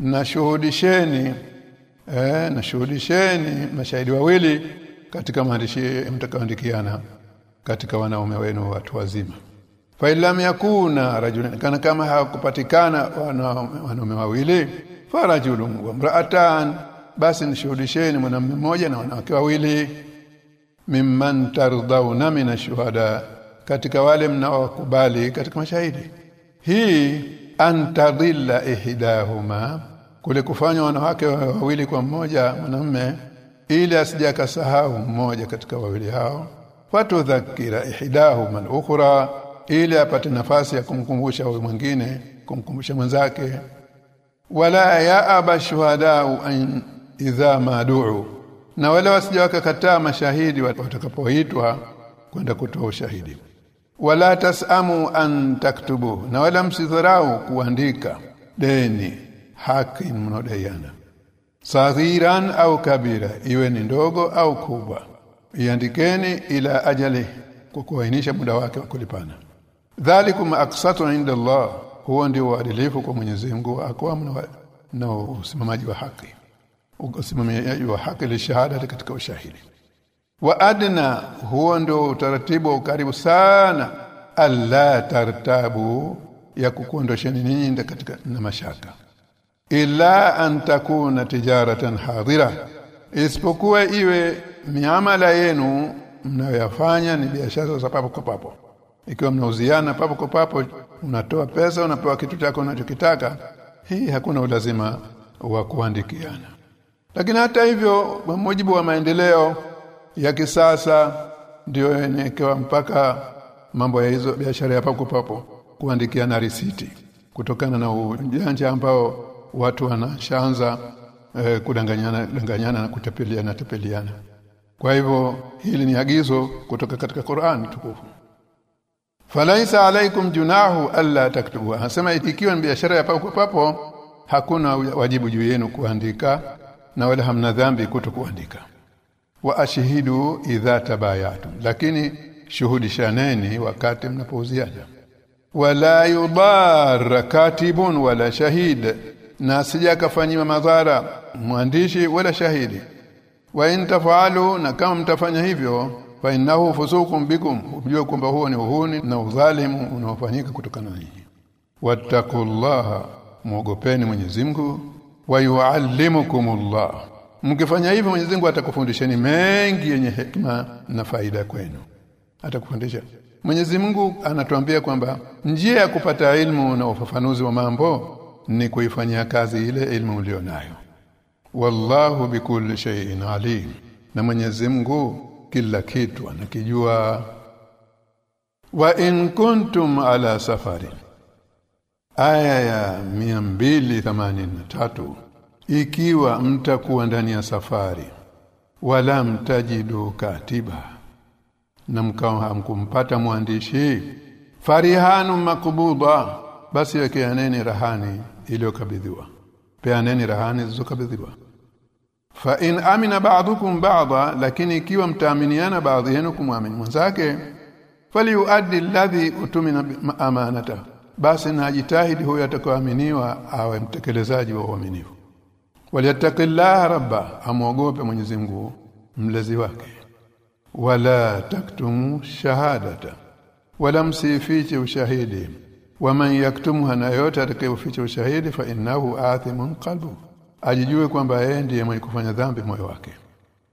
Nashuhudisheni eh nashuhudisheni mashahidi wawili katika maandishi mtakaoandikiana katika wanaume wenu watu wazima fa illam yakuna rajulan kana kama hakupatikana wanaume wawili farajulun wa mraatan basi nishuhudisheni mwanamume mmoja na wanawake wawili. Mimman tardhauna min ashuhada katika wale mnaokubali katika mashahidi. Hii antadilla ihdahuma kule kufanya wanawake wawili kwa mmoja mwanamume ili asijakasahau mmoja katika wawili hao. Fatudhakira ihdahuma al-ukhra ili apate nafasi ya kumkumbusha huyo mwingine kumkumbusha mwenzake. Wala ya aba shuhadau an idha maduu na wala wasijawaka kataa mashahidi watakapoitwa kwenda kutoa ushahidi. Wala tasamu an taktubu. Na wala msidharau kuandika. Deni haki mnodaiana saghiran au kabira iwe ni ndogo au kubwa. Iandikeni ila ajali kwa kuainisha muda wake wa kulipana dhalikum aqsatu inda Allah huo ndio uadilifu kwa Mwenyezi Mungu akwamu na usimamaji wa haki. Usimamaji wa haki li shahada katika ushahidi. Wa adna huo ndio utaratibu wa karibu sana. Alla tartabu ya kukuondosheni ninyi katika na mashaka. Ila an takuna tijaratan hadira. Isipokuwa iwe miamala yenu mnayoyafanya ni biashara za papo kwa papo ikiwa mnauziana papo kwa papo unatoa pesa unapewa kitu chako unachokitaka hii hakuna ulazima wa kuandikiana. Lakini hata hivyo kwa mujibu wa maendeleo ya kisasa ndio inaekewa mpaka mambo ya hizo biashara ya papo papo kuandikiana risiti kutokana na ujanja ambao watu wanashaanza eh, kudanganyana danganyana na kutapeliana tapeliana. Kwa hivyo hili ni agizo kutoka katika Qur'an tukufu Falaisa alaikum junahu alla taktubu. Anasema ikiwa ni biashara ya papo papo hakuna wajibu juu yenu kuandika na wala hamna dhambi kuto kuandika. Wa ashhidu idha tabayatum. Lakini shuhudishaneni wakati mnapouziana wala yudar katibun wala shahid na sija kafanyiwa madhara mwandishi wala shahidi wa in tafalu na kama mtafanya hivyo fa innahu fusukum bikum ujue kwamba huo ni uhuni na udhalimu unaofanyika kutokana na nyinyi wattaqullaha muogopeni Mwenyezi Mungu. Wa yuallimukumullah mkifanya hivyo Mwenyezi Mungu atakufundisheni mengi yenye hekima na faida kwenu. Atakufundisha. Mwenyezi Mungu anatuambia kwamba njia ya kupata ilmu na ufafanuzi wa mambo ni kuifanyia kazi ile ilmu ulionayo wallahu bikulli shay'in alim. Na Mwenyezi Mungu kila kitu anakijua. Wa in kuntum ala safari aya ya 283 ikiwa mtakuwa ndani ya safari wala mtajidu katiba. Na mkao hamkumpata mwandishi farihanu makbuda. Basi wekeaneni rahani iliyokabidhiwa. Peaneni rahani zilizokabidhiwa fa in amina ba'dukum ba'dha lakini ikiwa mtaaminiana baadhi yenu kumwamini mwenzake falyuaddi alladhi utumina amanata. Basi na jitahidi huyo atakayoaminiwa awe mtekelezaji wa uaminifu. Waliyattaqillaha rabba amuogope Mwenyezi Mungu mlezi wake. Wala taktumu shahadata wala msifiche ushahidi. Waman yaktumha na yote atakayoficha ushahidi fa innahu athimun qalbu ajijue kwamba yeye ndiye mwenye kufanya dhambi moyo wake.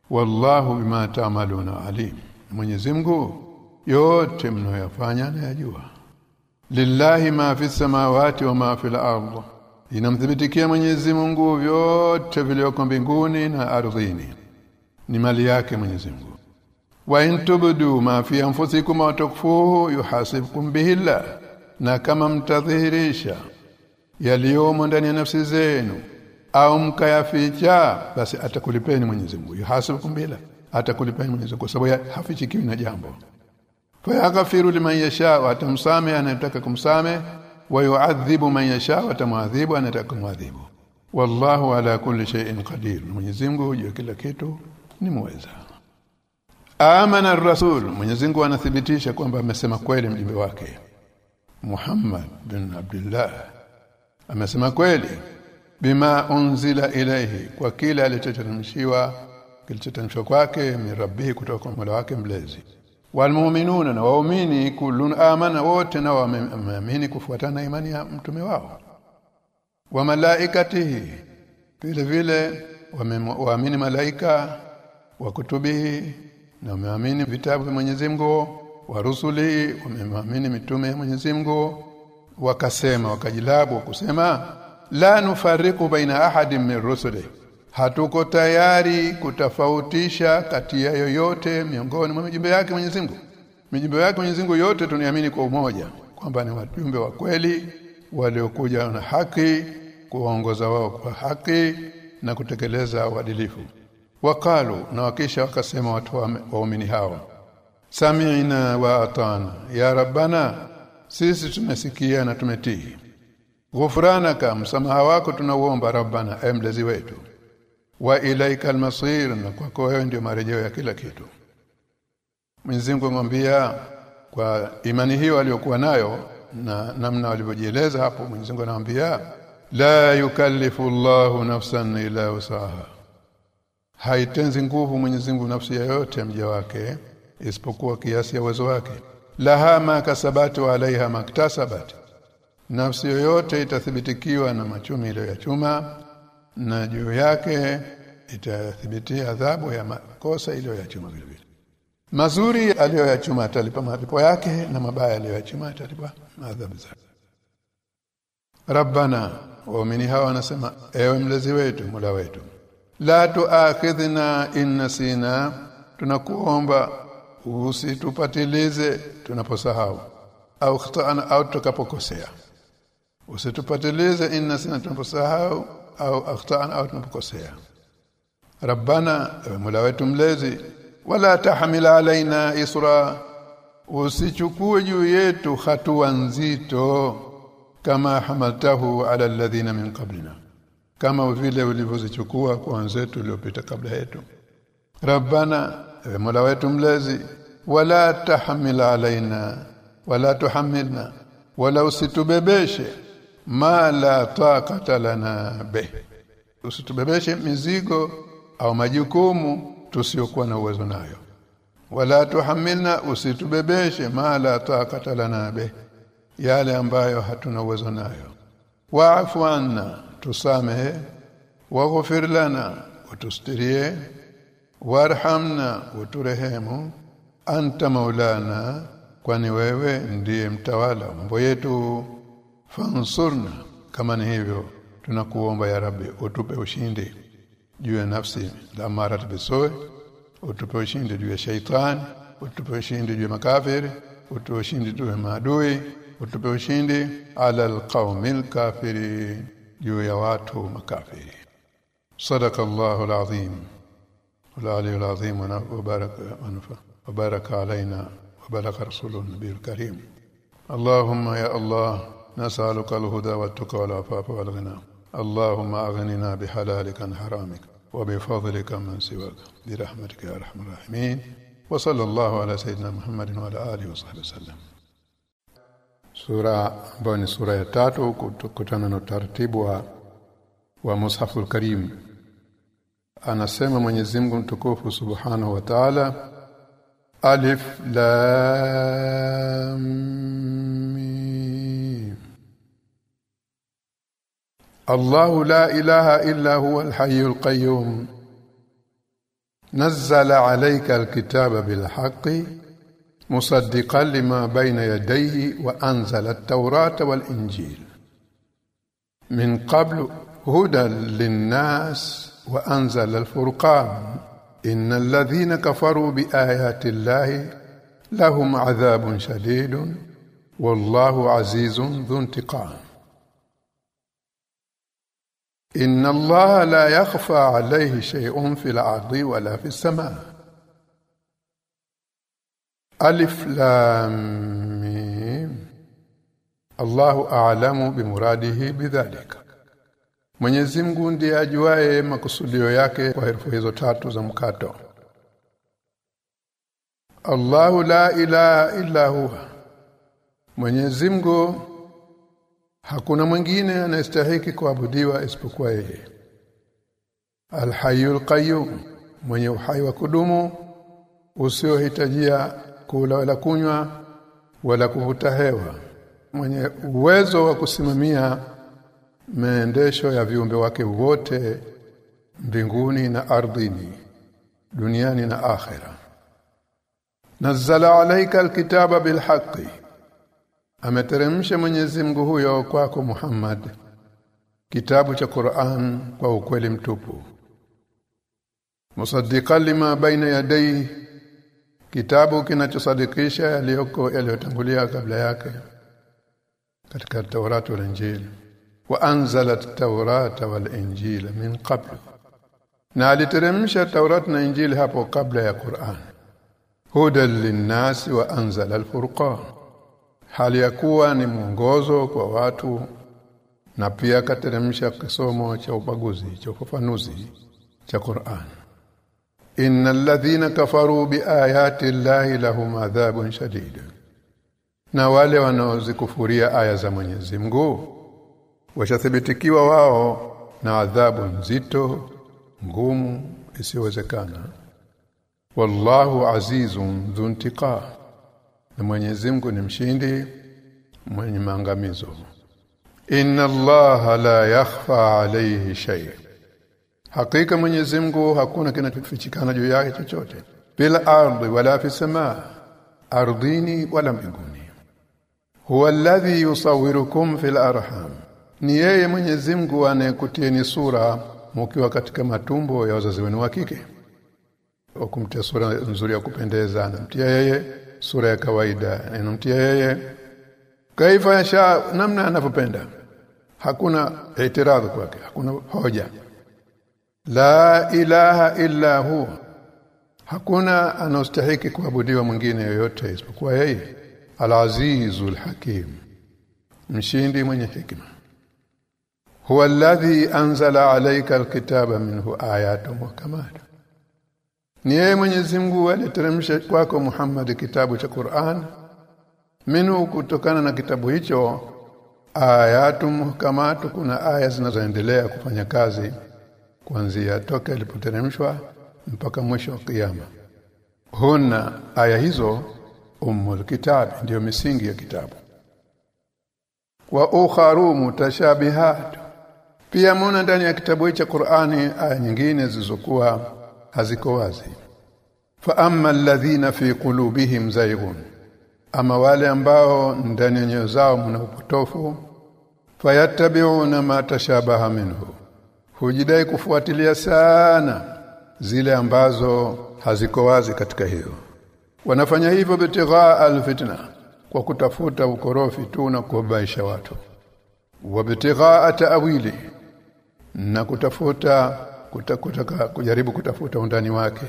Wallahu bima taamaluna alim. Mwenyezi Mungu yote mnayoyafanya anayajua lillahi ma fi samawati wa ma fi al-ardh inamthibitikia Mwenyezi Mungu vyote vilivyoko mbinguni na ardhini. Ni mali yake Mwenyezi Mungu. Wa intubdu ma fi anfusikum wa tukfuhu yuhasibkum bihillah na kama mtadhihirisha yaliyomo ndani ya nafsi zenu au mkayaficha basi atakulipeni Mwenyezi Mungu. Yuhasibukum bila atakulipeni Mwenyezi Mungu kwa sababu hafichikiwi na jambo. Fayaghfiru liman yasha wa atamsame anayetaka kumsame. Wa yu'adhibu man yasha wa tamadhibu anayetaka kumwadhibu. Wallahu ala kulli shay'in qadir. Mwenyezi Mungu juu kila kitu ni muweza Amana ar-rasul. Mwenyezi Mungu anathibitisha kwamba amesema kweli mjumbe wake. Muhammad bin Abdullah. Amesema kweli bima unzila ilayhi kwa kila alichoteremshiwa kilichoteremshwa kwake mirabbihi kutoka kwa Mola wake mlezi. Walmu'minuna na waumini kullun amana wote na wameamini kufuatana imani ya mtume wao. Wa malaikatihi vile vile waamini malaika wa kutubihi na wameamini vitabu vya Mwenyezi Mungu wa rusuli wameamini mitume ya Mwenyezi Mungu wakasema wakajilabu kusema la nufariku baina ahadin min rusuli. Hatuko tayari kutofautisha kati ya yoyote miongoni mwa mijumbe yake Mwenyezi Mungu. Mijumbe yake Mwenyezi Mungu yote tuniamini kwa umoja kwamba ni wajumbe wa kweli waliokuja na haki kuwaongoza wao kwa haki na kutekeleza uadilifu. Wakalu na wakisha wakasema watu waumini hao sami'na wa atana ya rabbana sisi tumesikia na tumetii ghufranaka msamaha wako tunauomba rabbana e mlezi wetu. Wa ilaika almasir na kwako wewe ndio marejeo ya kila kitu. Mwenyezi Mungu kwa imani hiyo aliyokuwa nayo na namna walivyojieleza hapo Mwenyezi Mungu anamwambia la yukallifu Allahu nafsan ila usaha haitenzi nguvu Mwenyezi Mungu nafsi yoyote mja wake isipokuwa kiasi ya uwezo wake. Laha ma kasabatu alaiha maktasabat nafsi yoyote itathibitikiwa na machumi ile ya chuma na juu yake itathibitia adhabu ya makosa ile ya chuma vile vile. Mazuri aliyoyachuma atalipa malipo yake na mabaya aliyoyachuma atalipa adhabu zake. Rabbana waumini hawa wanasema ewe mlezi wetu mula wetu la tuakhidhna in nasina tunakuomba usitupatilize tunaposahau au khatana au tukapokosea usitupatilize inna sina tunaposahau au akhtaan au tunapokosea. Rabbana mola wetu mlezi wala tahmil alaina isra. Usichukue juu yetu hatua nzito kama hamaltahu ala alladhina min qablina kama vile ulivyozichukua kwa wenzetu waliopita kabla yetu. Rabbana mola wetu mlezi wala tahmil alaina wala tuhamilna wala usitubebeshe ma la taqata lana be usitubebeshe mizigo au majukumu tusiokuwa na uwezo nayo. Wala tuhamilna usitubebeshe ma la taqata lana be yale ambayo hatuna uwezo nayo. Waafu anna tusamehe. Waghfir lana utustirie. Warhamna uturehemu. Anta maulana kwani wewe ndiye mtawala mambo yetu fansurna kama ni hivyo tunakuomba ya rabbi utupe ushindi juu ya nafsi la mara bisoe utupe ushindi juu ya shaitani utupe ushindi juu ya makafiri utupe ushindi juu ya maadui utupe ushindi ala alqaumil kafiri juu ya watu makafiri صدق الله العظيم والعلي العظيم وبارك وبارك علينا وبلغ رسول النبي الكريم اللهم يا الله نسألك الهدى والتقى والعفاف والغنى. اللهم أغننا بحلالك عن حرامك وبفضلك من سواك. برحمتك يا أرحم الراحمين. وصلى الله على سيدنا محمد وعلى آله وصحبه وسلم. sura ambayo ni sura ya tatu kutokana na utaratibu wa wa Mushaful Karim anasema Mwenyezi Mungu mtukufu Subhanahu wa Ta'ala Alif Lam الله لا إله إلا هو الحي القيوم. نزل عليك الكتاب بالحق مصدقا لما بين يديه وأنزل التوراة والإنجيل. من قبل هدى للناس وأنزل الفرقان. إن الذين كفروا بآيات الله لهم عذاب شديد. والله عزيز ذو انتقام. inna allaha la yakhfa alayhi shay'un fil ardi wala fis sama. Alif lam mim. Allahu a'lamu bimuradihi bidhalika Mwenyezi Mungu ndiye ajuaye makusudio yake kwa herufi hizo tatu za mkato. Allahu la ilaha illa huwa. Mwenyezi Mungu hakuna mwingine anayestahiki kuabudiwa isipokuwa yeye. Al-Hayyul Qayyum, mwenye uhai wa kudumu usiohitajia kula wala kunywa wala kuvuta hewa. Mwenye uwezo wa kusimamia maendesho ya viumbe wake wote mbinguni na ardhini duniani na akhera nazala alayka alkitaba bilhaqqi ameteremsha Mwenyezi Mungu huyo kwako Muhammad. Kitabu cha Qur'an kwa ukweli mtupu. Musaddiqan lima baina yadayhi. Kitabu kinachosadikisha yaliyoko yaliyotangulia kabla yake. Katika Taurati na Injili wa anzala at-taurata wal-injila min qabl na aliteremsha Taurat na Injili hapo kabla ya Qur'an. Hudan linnasi wa anzala al-furqan hali ya kuwa ni mwongozo kwa watu na pia kateremsha kisomo cha ubaguzi cha ufafanuzi cha Qur'an. Innal ladhina kafaru bi ayati llahi lahum adhabun shadid. Na wale wanaozikufuria aya za Mwenyezi Mungu washathibitikiwa wao na adhabu nzito ngumu isiyowezekana. Wallahu azizun dhuntiqa na Mwenyezi Mungu ni mshindi mwenye maangamizo. Inna allaha la yakhfa alayhi shay. Hakika Mwenyezi Mungu hakuna kinachofichikana juu yake chochote. Bila ardhi wala fi samaa ardhini wala mbinguni. Huwa alladhi yusawwirukum fil arham. Ni yeye Mwenyezi Mungu anayekutieni sura mkiwa katika matumbo ya wazazi wenu wa kike. Wakumtia sura nzuri ya kupendeza anamtia yeye sura ya kawaida. Inamtia yeye. Kaifa yasha namna anavyopenda. Hakuna itiradhi kwake hakuna hoja. La ilaha illa hu. Hakuna anostahiki kuabudiwa mwingine yoyote isipokuwa yeye. Alazizul hakim. Mshindi mwenye hikima huwa alladhi anzala alayka alkitaba minhu ayatun muhkamat ni yeye Mwenyezi Mungu aliteremsha kwako Muhammad kitabu cha Qur'an. Minu kutokana na kitabu hicho ayatu muhkamatu kuna aya zinazoendelea kufanya kazi kuanzia toka ilipoteremshwa mpaka mwisho wa kiyama. Huna aya hizo umul kitab ndio misingi ya kitabu. Wa ukharu mutashabihat. Pia muna ndani ya kitabu cha Qur'ani aya nyingine zilizokuwa haziko wazi. Fa amma alladhina fi qulubihim zayghun ama wale ambao ndani nyoyo zao mna upotofu fayattabi'una ma tashabaha minhu hujidai kufuatilia sana zile ambazo haziko wazi katika hiyo. Wanafanya hivyo bitigha alfitna kwa kutafuta ukorofi tu na kubaisha watu. Wabitigha ta'wili na kutafuta kutaka kujaribu kutafuta undani wake.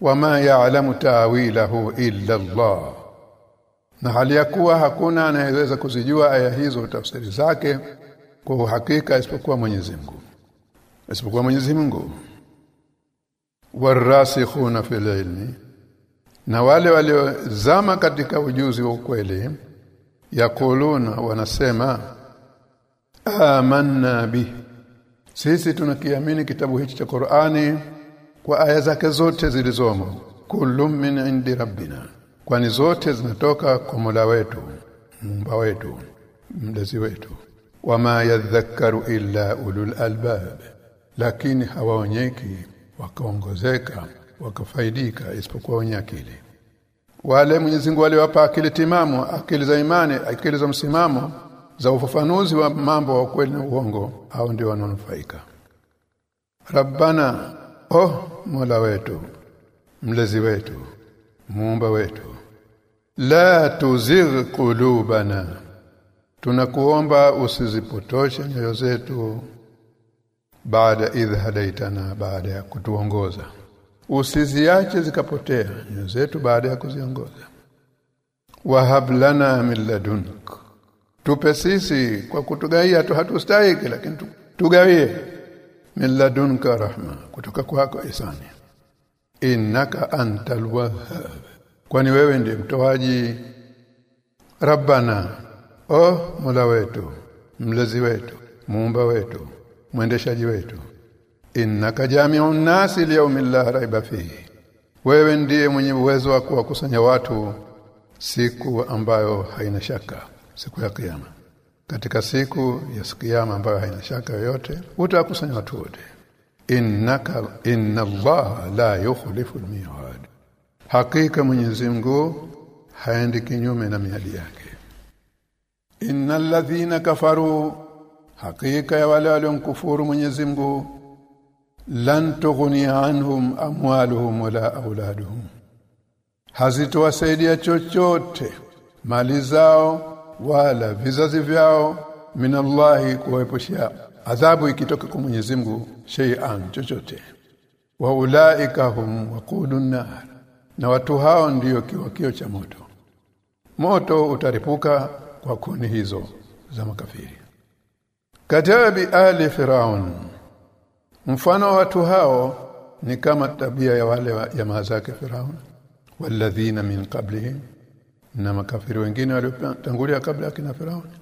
Wama ya'lamu ta'wilahu illa Allah. Na hali ya kuwa hakuna anayeweza kuzijua aya hizo tafsiri zake kwa uhakika isipokuwa Mwenyezi Mungu. Isipokuwa Mwenyezi Mungu. Warasikhuna fil ilmi. Na wale waliozama katika ujuzi wa ukweli yakuluna wanasema amanna bi sisi tunakiamini kitabu hichi cha Qur'ani kwa aya zake zote zilizomo. Kullu min indi rabbina. Kwani zote zinatoka kwa Mola wetu mumba wetu mlezi wetu. Wama yadhakkaru illa ulul albab. Lakini hawaonyeki wakaongozeka wakafaidika isipokuwa wenye akili. Wale Mwenyezi Mungu aliwapa akili timamu akili za imani akili za msimamo za ufafanuzi wa mambo wa kweli na uongo hao ndio wananufaika Rabbana oh Mola wetu mlezi wetu muumba wetu la tuzigh qulubana tunakuomba usizipotoshe nyoyo zetu baada idh hadaitana baada ya kutuongoza. Usiziache zikapotea nyoyo zetu baada ya kuziongoza. Wahab lana min ladunk tupe sisi kwa kutugaia tu hatustahiki lakini tugawie. Min ladunka rahma kutoka kwako isani innaka antal wahhab. Kwani wewe ndiye mtoaji? Rabbana oh mola wetu mlezi wetu muumba wetu mwendeshaji wetu. Innaka jami'un nasi liyawmin la raiba fihi. Wewe ndiye mwenye uwezo wa kuwakusanya watu siku ambayo haina shaka siku ya kiyama. Katika siku ya kiyama ambayo haina shaka yoyote utakusanya watu wote. Innaka inna Allah la yukhlifu al-mi'ad. Hakika Mwenyezi Mungu haendi kinyume na miadi yake. Innal ladhina kafaru hakika ya wale waliomkufuru Mwenyezi Mungu lan tughni anhum amwaluhum wala auladuhum. Hazitowasaidia chochote mali zao wala vizazi vyao minallahi kuwaepushia adhabu ikitoka kwa Mwenyezi Mungu shay'an chochote. Wa ulaika hum waqudun nar na watu hao ndiyo kiwakio cha moto. Moto utaripuka kwa kuni hizo za makafiri. Katabi ali firaun mfano wa watu hao ni kama tabia ya wale wa jamaa zake firaun walladhina min qablihim na makafiri wengine waliotangulia kabla ya kina Firauni.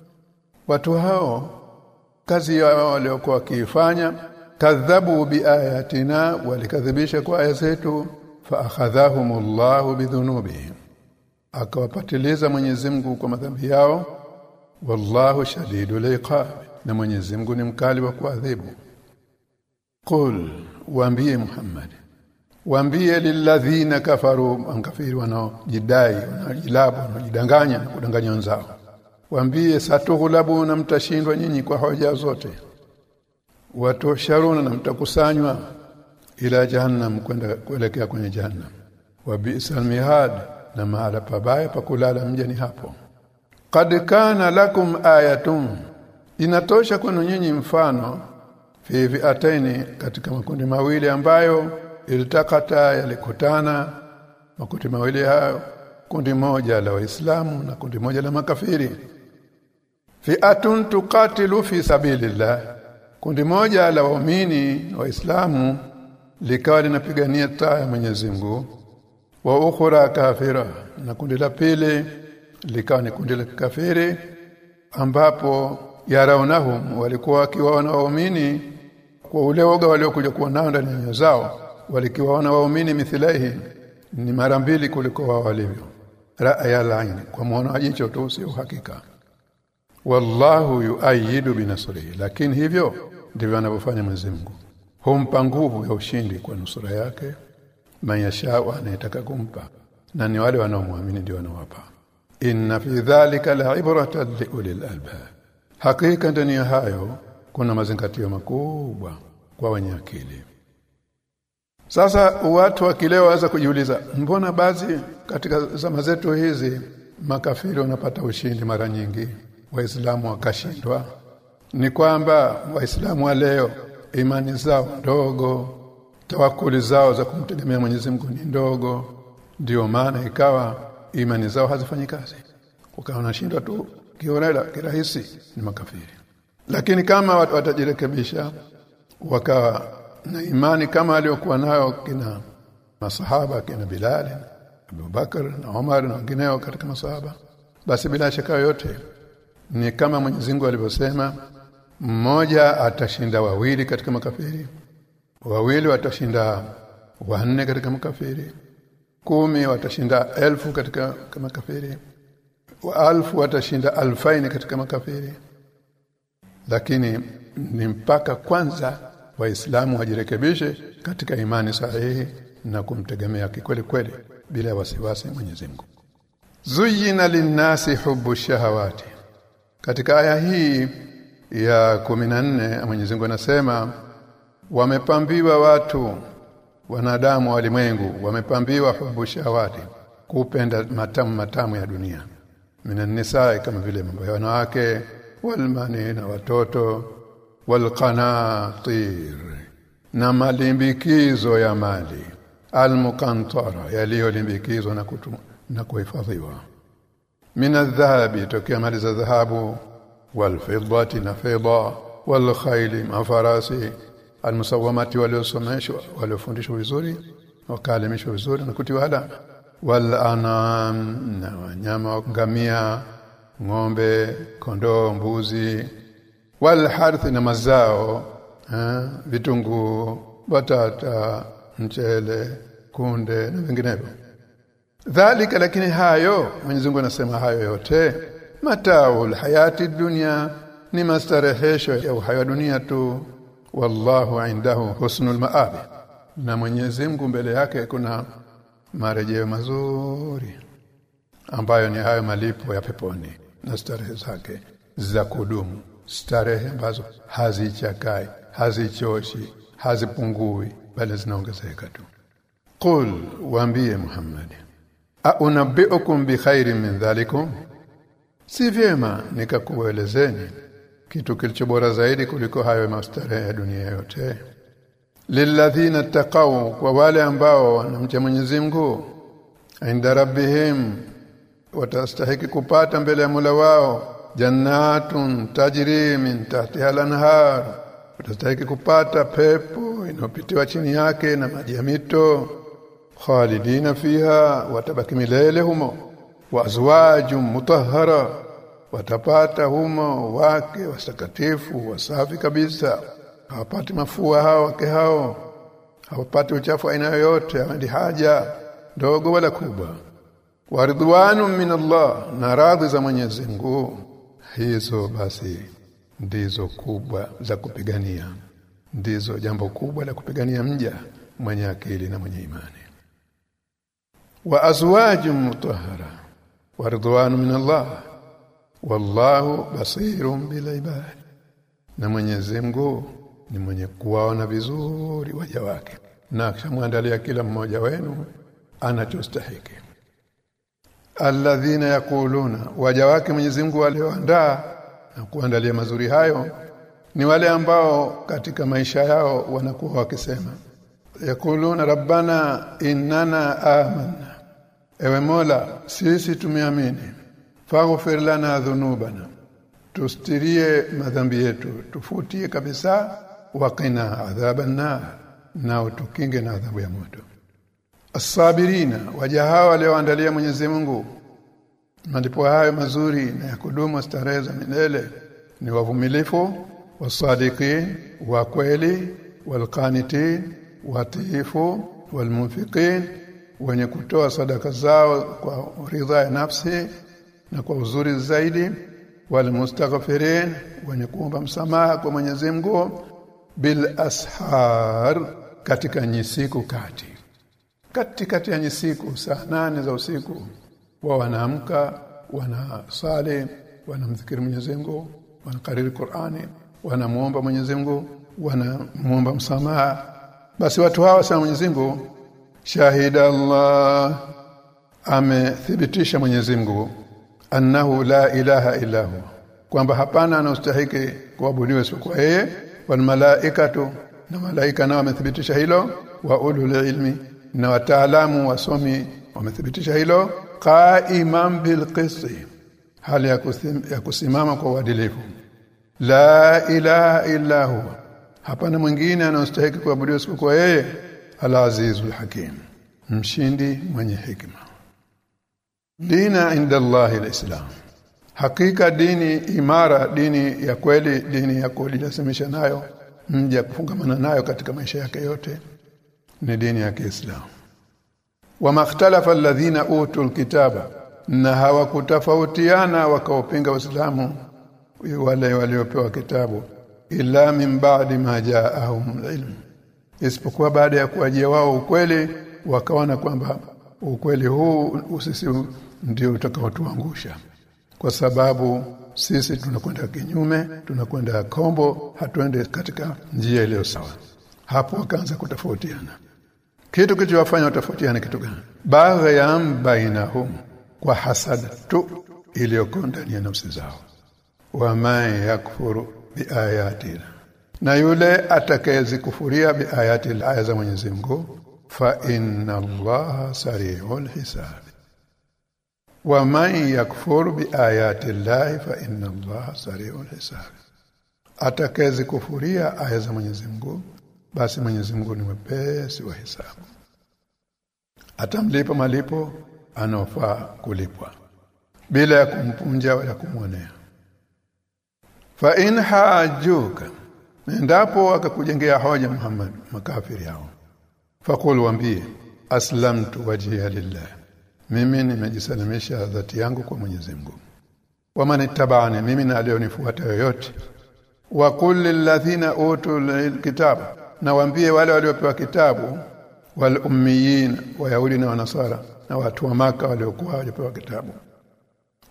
Watu hao kazi yao waliokuwa wakiifanya kadhabu biayatina walikadhibisha kwa aya zetu fa akhadhahumullahu bidhunubihim akawapatiliza Mwenyezi Mungu kwa madhambi yao wallahu shadidul iqab na Mwenyezi Mungu ni mkali wa kuadhibu. Qul waambie Muhammad waambie lilladhina kafaru mkafiri wanaojidai wanajilabu wanajidanganya na kudanganya wenzao. Waambie satughlabu na mtashindwa nyinyi kwa hoja zote. Watosharuna na mtakusanywa ila jahannam kwenda kuelekea kwenye jahannam. Wa bi'sal mihad na mahala pabaya pa kulala mjani hapo. Qad kana lakum ayatun inatosha kwenu nyinyi mfano fi fi'ataini katika makundi mawili ambayo ilitakata yalikutana makundi mawili hayo kundi moja la waislamu na kundi moja la makafiri. Fi'atun tuqatilu fi sabilillah kundi moja la waumini waislamu likawa linapigania taa ya Mwenyezi Mungu. Wa ukhra kafira na kundi la pili likawa ni kundi la kafiri ambapo yaraunahum walikuwa wakiwaona waumini kwa ule woga waliokuja kuwa nao ndani ya zao walikiwaona waumini mithilahi ni mara mbili kuliko wao walivyo. Ra'ya laini kwa muono wa jicho tu sio hakika wallahu yuayidu binasrihi lakini hivyo ndivyo anavyofanya Mwenyezi Mungu. Humpa nguvu ya ushindi kwa nusura yake mayasha anayetaka kumpa na ni wale wanaomwamini ndio wanawapa. Inna fi dhalika la'ibratan liulil albab. Hakika ndani ya hayo kuna mazingatio makubwa kwa wenye akili sasa watu wakileo waza kujiuliza mbona bazi katika zama zetu hizi makafiri wanapata ushindi mara nyingi? Waislamu wakashindwa. Ni kwamba waislamu wa leo imani zao ndogo tawakuli zao za kumtegemea Mwenyezi Mungu ni ndogo. Ndio maana ikawa imani zao hazifanyi kazi. Ukawa unashindwa tu kiorela kirahisi ni makafiri. Lakini kama watu watajirekebisha wakawa na imani kama aliyokuwa nayo kina masahaba kina Bilal Abu Bakar na Umar na wengineo katika masahaba. Basi bila shaka yote ni kama Mwenyezi Mungu alivyosema mmoja atashinda wawili katika makafiri wawili watashinda wanne katika makafiri kumi watashinda elfu katika makafiri wa alfu watashinda alfaini katika makafiri. Lakini ni mpaka kwanza waislamu wajirekebishe katika imani sahihi na kumtegemea kikweli kweli bila wasiwasi Mwenyezi Mungu. Zuyina linnasi hubu shahawati. Katika aya hii ya 14 Mwenyezi Mungu anasema wamepambiwa watu wanadamu walimwengu wamepambiwa hubu shahawati kupenda matamu matamu ya dunia. Minan nisaa kama vile mambo ya wanawake walmani na watoto walqanatir na malimbikizo ya mali almukantara yaliyolimbikizwa na kutu, na kuhifadhiwa minadhahabi tokea mali za dhahabu walfidati na fedha walkhayli mafarasi almusawamati waliosomeshwa waliofundishwa vizuri wakaalimishwa vizuri na kutiwa alama walanam na wanyama ngamia ng'ombe kondoo mbuzi walharthi na mazao eh, vitunguu batata mchele kunde na vinginevyo. Dhalika lakini hayo Mwenyezi Mungu anasema hayo yote mataul hayati dunya ni mastarehesho ya uhai wa dunia tu. Wallahu indahu husnul maab. Na Mwenyezi Mungu mbele yake kuna marejeo mazuri ambayo ni hayo malipo ya peponi na starehe zake za kudumu starehe ambazo hazichakai hazichoshi hazipungui bali zinaongezeka tu. Qul waambie muhammad aunabiukum bi khairin min dhalikum? Si vyema nikakuelezeni kitu kilicho bora zaidi kuliko hayo mastarehe ya dunia yote. Lilladhina taqaw kwa wale ambao wanamcha Mwenyezi Mungu inda rabbihim watastahiki kupata mbele ya Mola wao jannatun tajri min tahtiha al-anhar. Kupata pepo inayopitiwa chini yake na maji ya mito. Khalidina fiha watabaki milele humo. Wa azwajum mutahhara watapata humo wake wastakatifu wasafi kabisa. Hawapati mafua hao wake hao. Hawapati uchafu aina yoyote hadi haja ndogo wala kubwa. Waridwanu min Allah na radhi za Mwenyezi Mungu hizo basi ndizo kubwa za kupigania. Ndizo jambo kubwa la kupigania mja mwenye akili na mwenye imani. Wa azwajum mutahhara waridwanu min Allah wallahu basirun bil ibad. Na Mwenyezi Mungu ni mwenye kuwaona vizuri waja wake. Na akishamwandalia kila mmoja wenu anachostahiki alladhina yaquluna waja wake Mwenyezi Mungu walioandaa na kuandalia mazuri hayo ni wale ambao katika maisha yao wanakuwa wakisema yakuluna rabbana innana amanna. Ewe mola sisi tumeamini faghfir lana dhunubana tustirie madhambi yetu tufutie kabisa waqina adhaban na utukinge na adhabu ya moto asabirina waja hawa walioandalia Mwenyezi Mungu. Malipo hayo mazuri na ya kudumu starehe za milele ni wavumilifu wasadiqin wa kweli walqanitin watiifu walmunfiqin wenye kutoa sadaka zao kwa ridha ya nafsi na kwa uzuri zaidi walmustaghfirin wenye kuomba msamaha kwa Mwenyezi Mungu bil ashar katika nyisiku kati katikati ya nyisiku saa nane za usiku wao wanaamka wanasali wanamdhikiri Mwenyezi Mungu wanakariri Qur'ani wanamuomba Mwenyezi Mungu wanamuomba msamaha. Basi watu hawa sana Mwenyezi Mungu shahida Allah amethibitisha Mwenyezi Mungu annahu la ilaha illa hu kwamba hapana anastahiki kuabudiwa isipokuwa yeye wal malaikatu na malaika nao wamethibitisha hilo wa ulul ilmi na wataalamu wasomi wamethibitisha hilo qaiman bil qisti hali ya, kusim, ya kusimama kwa uadilifu. La ilaha illa huwa hapana mwingine anayostahili kuabudiwa isipokuwa yeye al-azizul hakim mshindi mwenye hikima dina inda Allahi al-islam hakika dini imara dini ya kweli dini ya kujilazimisha nayo mja kufungamana nayo katika maisha yake yote ni dini ya Kiislamu. Wamakhtalafa alladhina utul kitaba na hawakutafautiana wakaopinga Uislamu wale waliopewa kitabu ila min ba'di ma ja'ahum ilm isipokuwa baada ya kuwajia wao ukweli wakaona kwamba ukweli huu usisi ndio utakaotuangusha. Kwa sababu sisi tunakwenda kinyume tunakwenda kombo hatuende katika njia iliyo sawa. Hapo wakaanza kutofautiana kitu kilichowafanya watofautiane kitu gani? Baghyan bainahum kwa hasada tu iliyoko ndani ya nafsi zao. Wa man yakfuru biayati na yule atakayezikufuria biayati aya za Mwenyezi Mungu fa inna Allaha sari'ul hisab. Wa man yakfuru biayati llahi fa inna Allaha sari'ul hisab. Atakayezikufuria aya za Mwenyezi Mungu basi Mwenyezi Mungu ni mwepesi wa hisabu atamlipa malipo anaofaa kulipwa bila ya kumpunja wala kumwonea. Fa in hajuka endapo akakujengea hoja Muhammad makafiri hao fakul waambie aslamtu wajhiya lillah mimi nimejisalimisha dhati yangu kwa Mwenyezi Mungu. Waman ittaba'ani mimi na alionifuata yoyote. Wa qul lilladhina utul kitaba na waambie wale waliopewa kitabu wal ummiyin wayahudi na wanasara na watu wa maka waliokuwa waliopewa kitabu.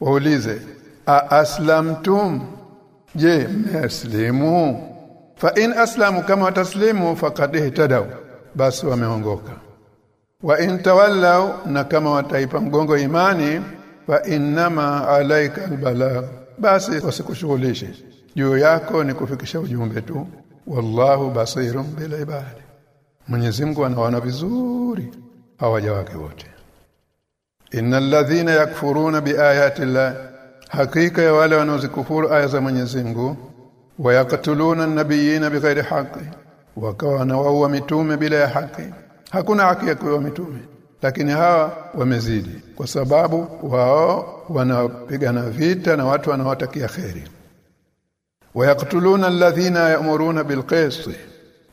Waulize a aslamtum? Je mmeslimu fa in aslamu kama wataslimu faqad ihtadaw basi wameongoka. Wa in tawallaw na kama wataipa mgongo imani fa innama alaika albalagh basi wasikushughulishe. Juu yako ni kufikisha ujumbe tu wallahu basirun bil ibad Mwenyezi Mungu anaona vizuri hawaja wake wote. Innal ladhina yakfuruna biayati llah hakika ya wale wanaozikufuru aya za Mwenyezi Mungu wayaqtuluna an-nabiyina bighairi haqqi wakawa wanawaua mitume bila ya haki. Hakuna haki ya kuua mitume lakini hawa wamezidi kwa sababu wao wanapigana vita na watu wanaowatakia kheri wayaktuluna alladhina ya'muruna bilqist.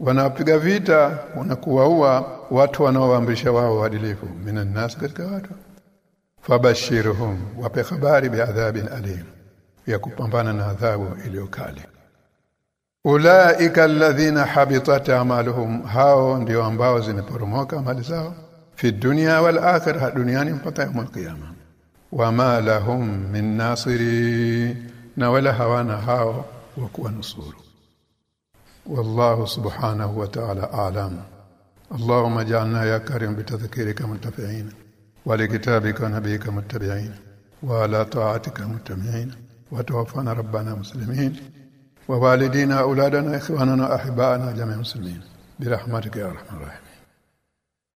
Wanapiga vita wanakuwaua watu wanaoamrisha wao uadilifu. Minan nas katika watu. Fabashirhum wape habari biadhabin alim ya kupambana na adhabu iliyokali ulaika alladhina habitat amaluhum hao ndio ambao zimeporomoka mali zao. Fi dunya wal akhirah duniani mpaka yaumul al-qiyama wama lahum min nasiri na wala hawana hao wa kuwanusuru والله سبحانه وتعالى أعلم اللهم اجعلنا يا كريم بتذكيرك منتفعين ولكتابك ونبيك متبعين وعلى طاعتك متمعين وتوفنا ربنا مسلمين ووالدينا أولادنا إخواننا أحبائنا جميع المسلمين برحمتك يا أرحم الراحمين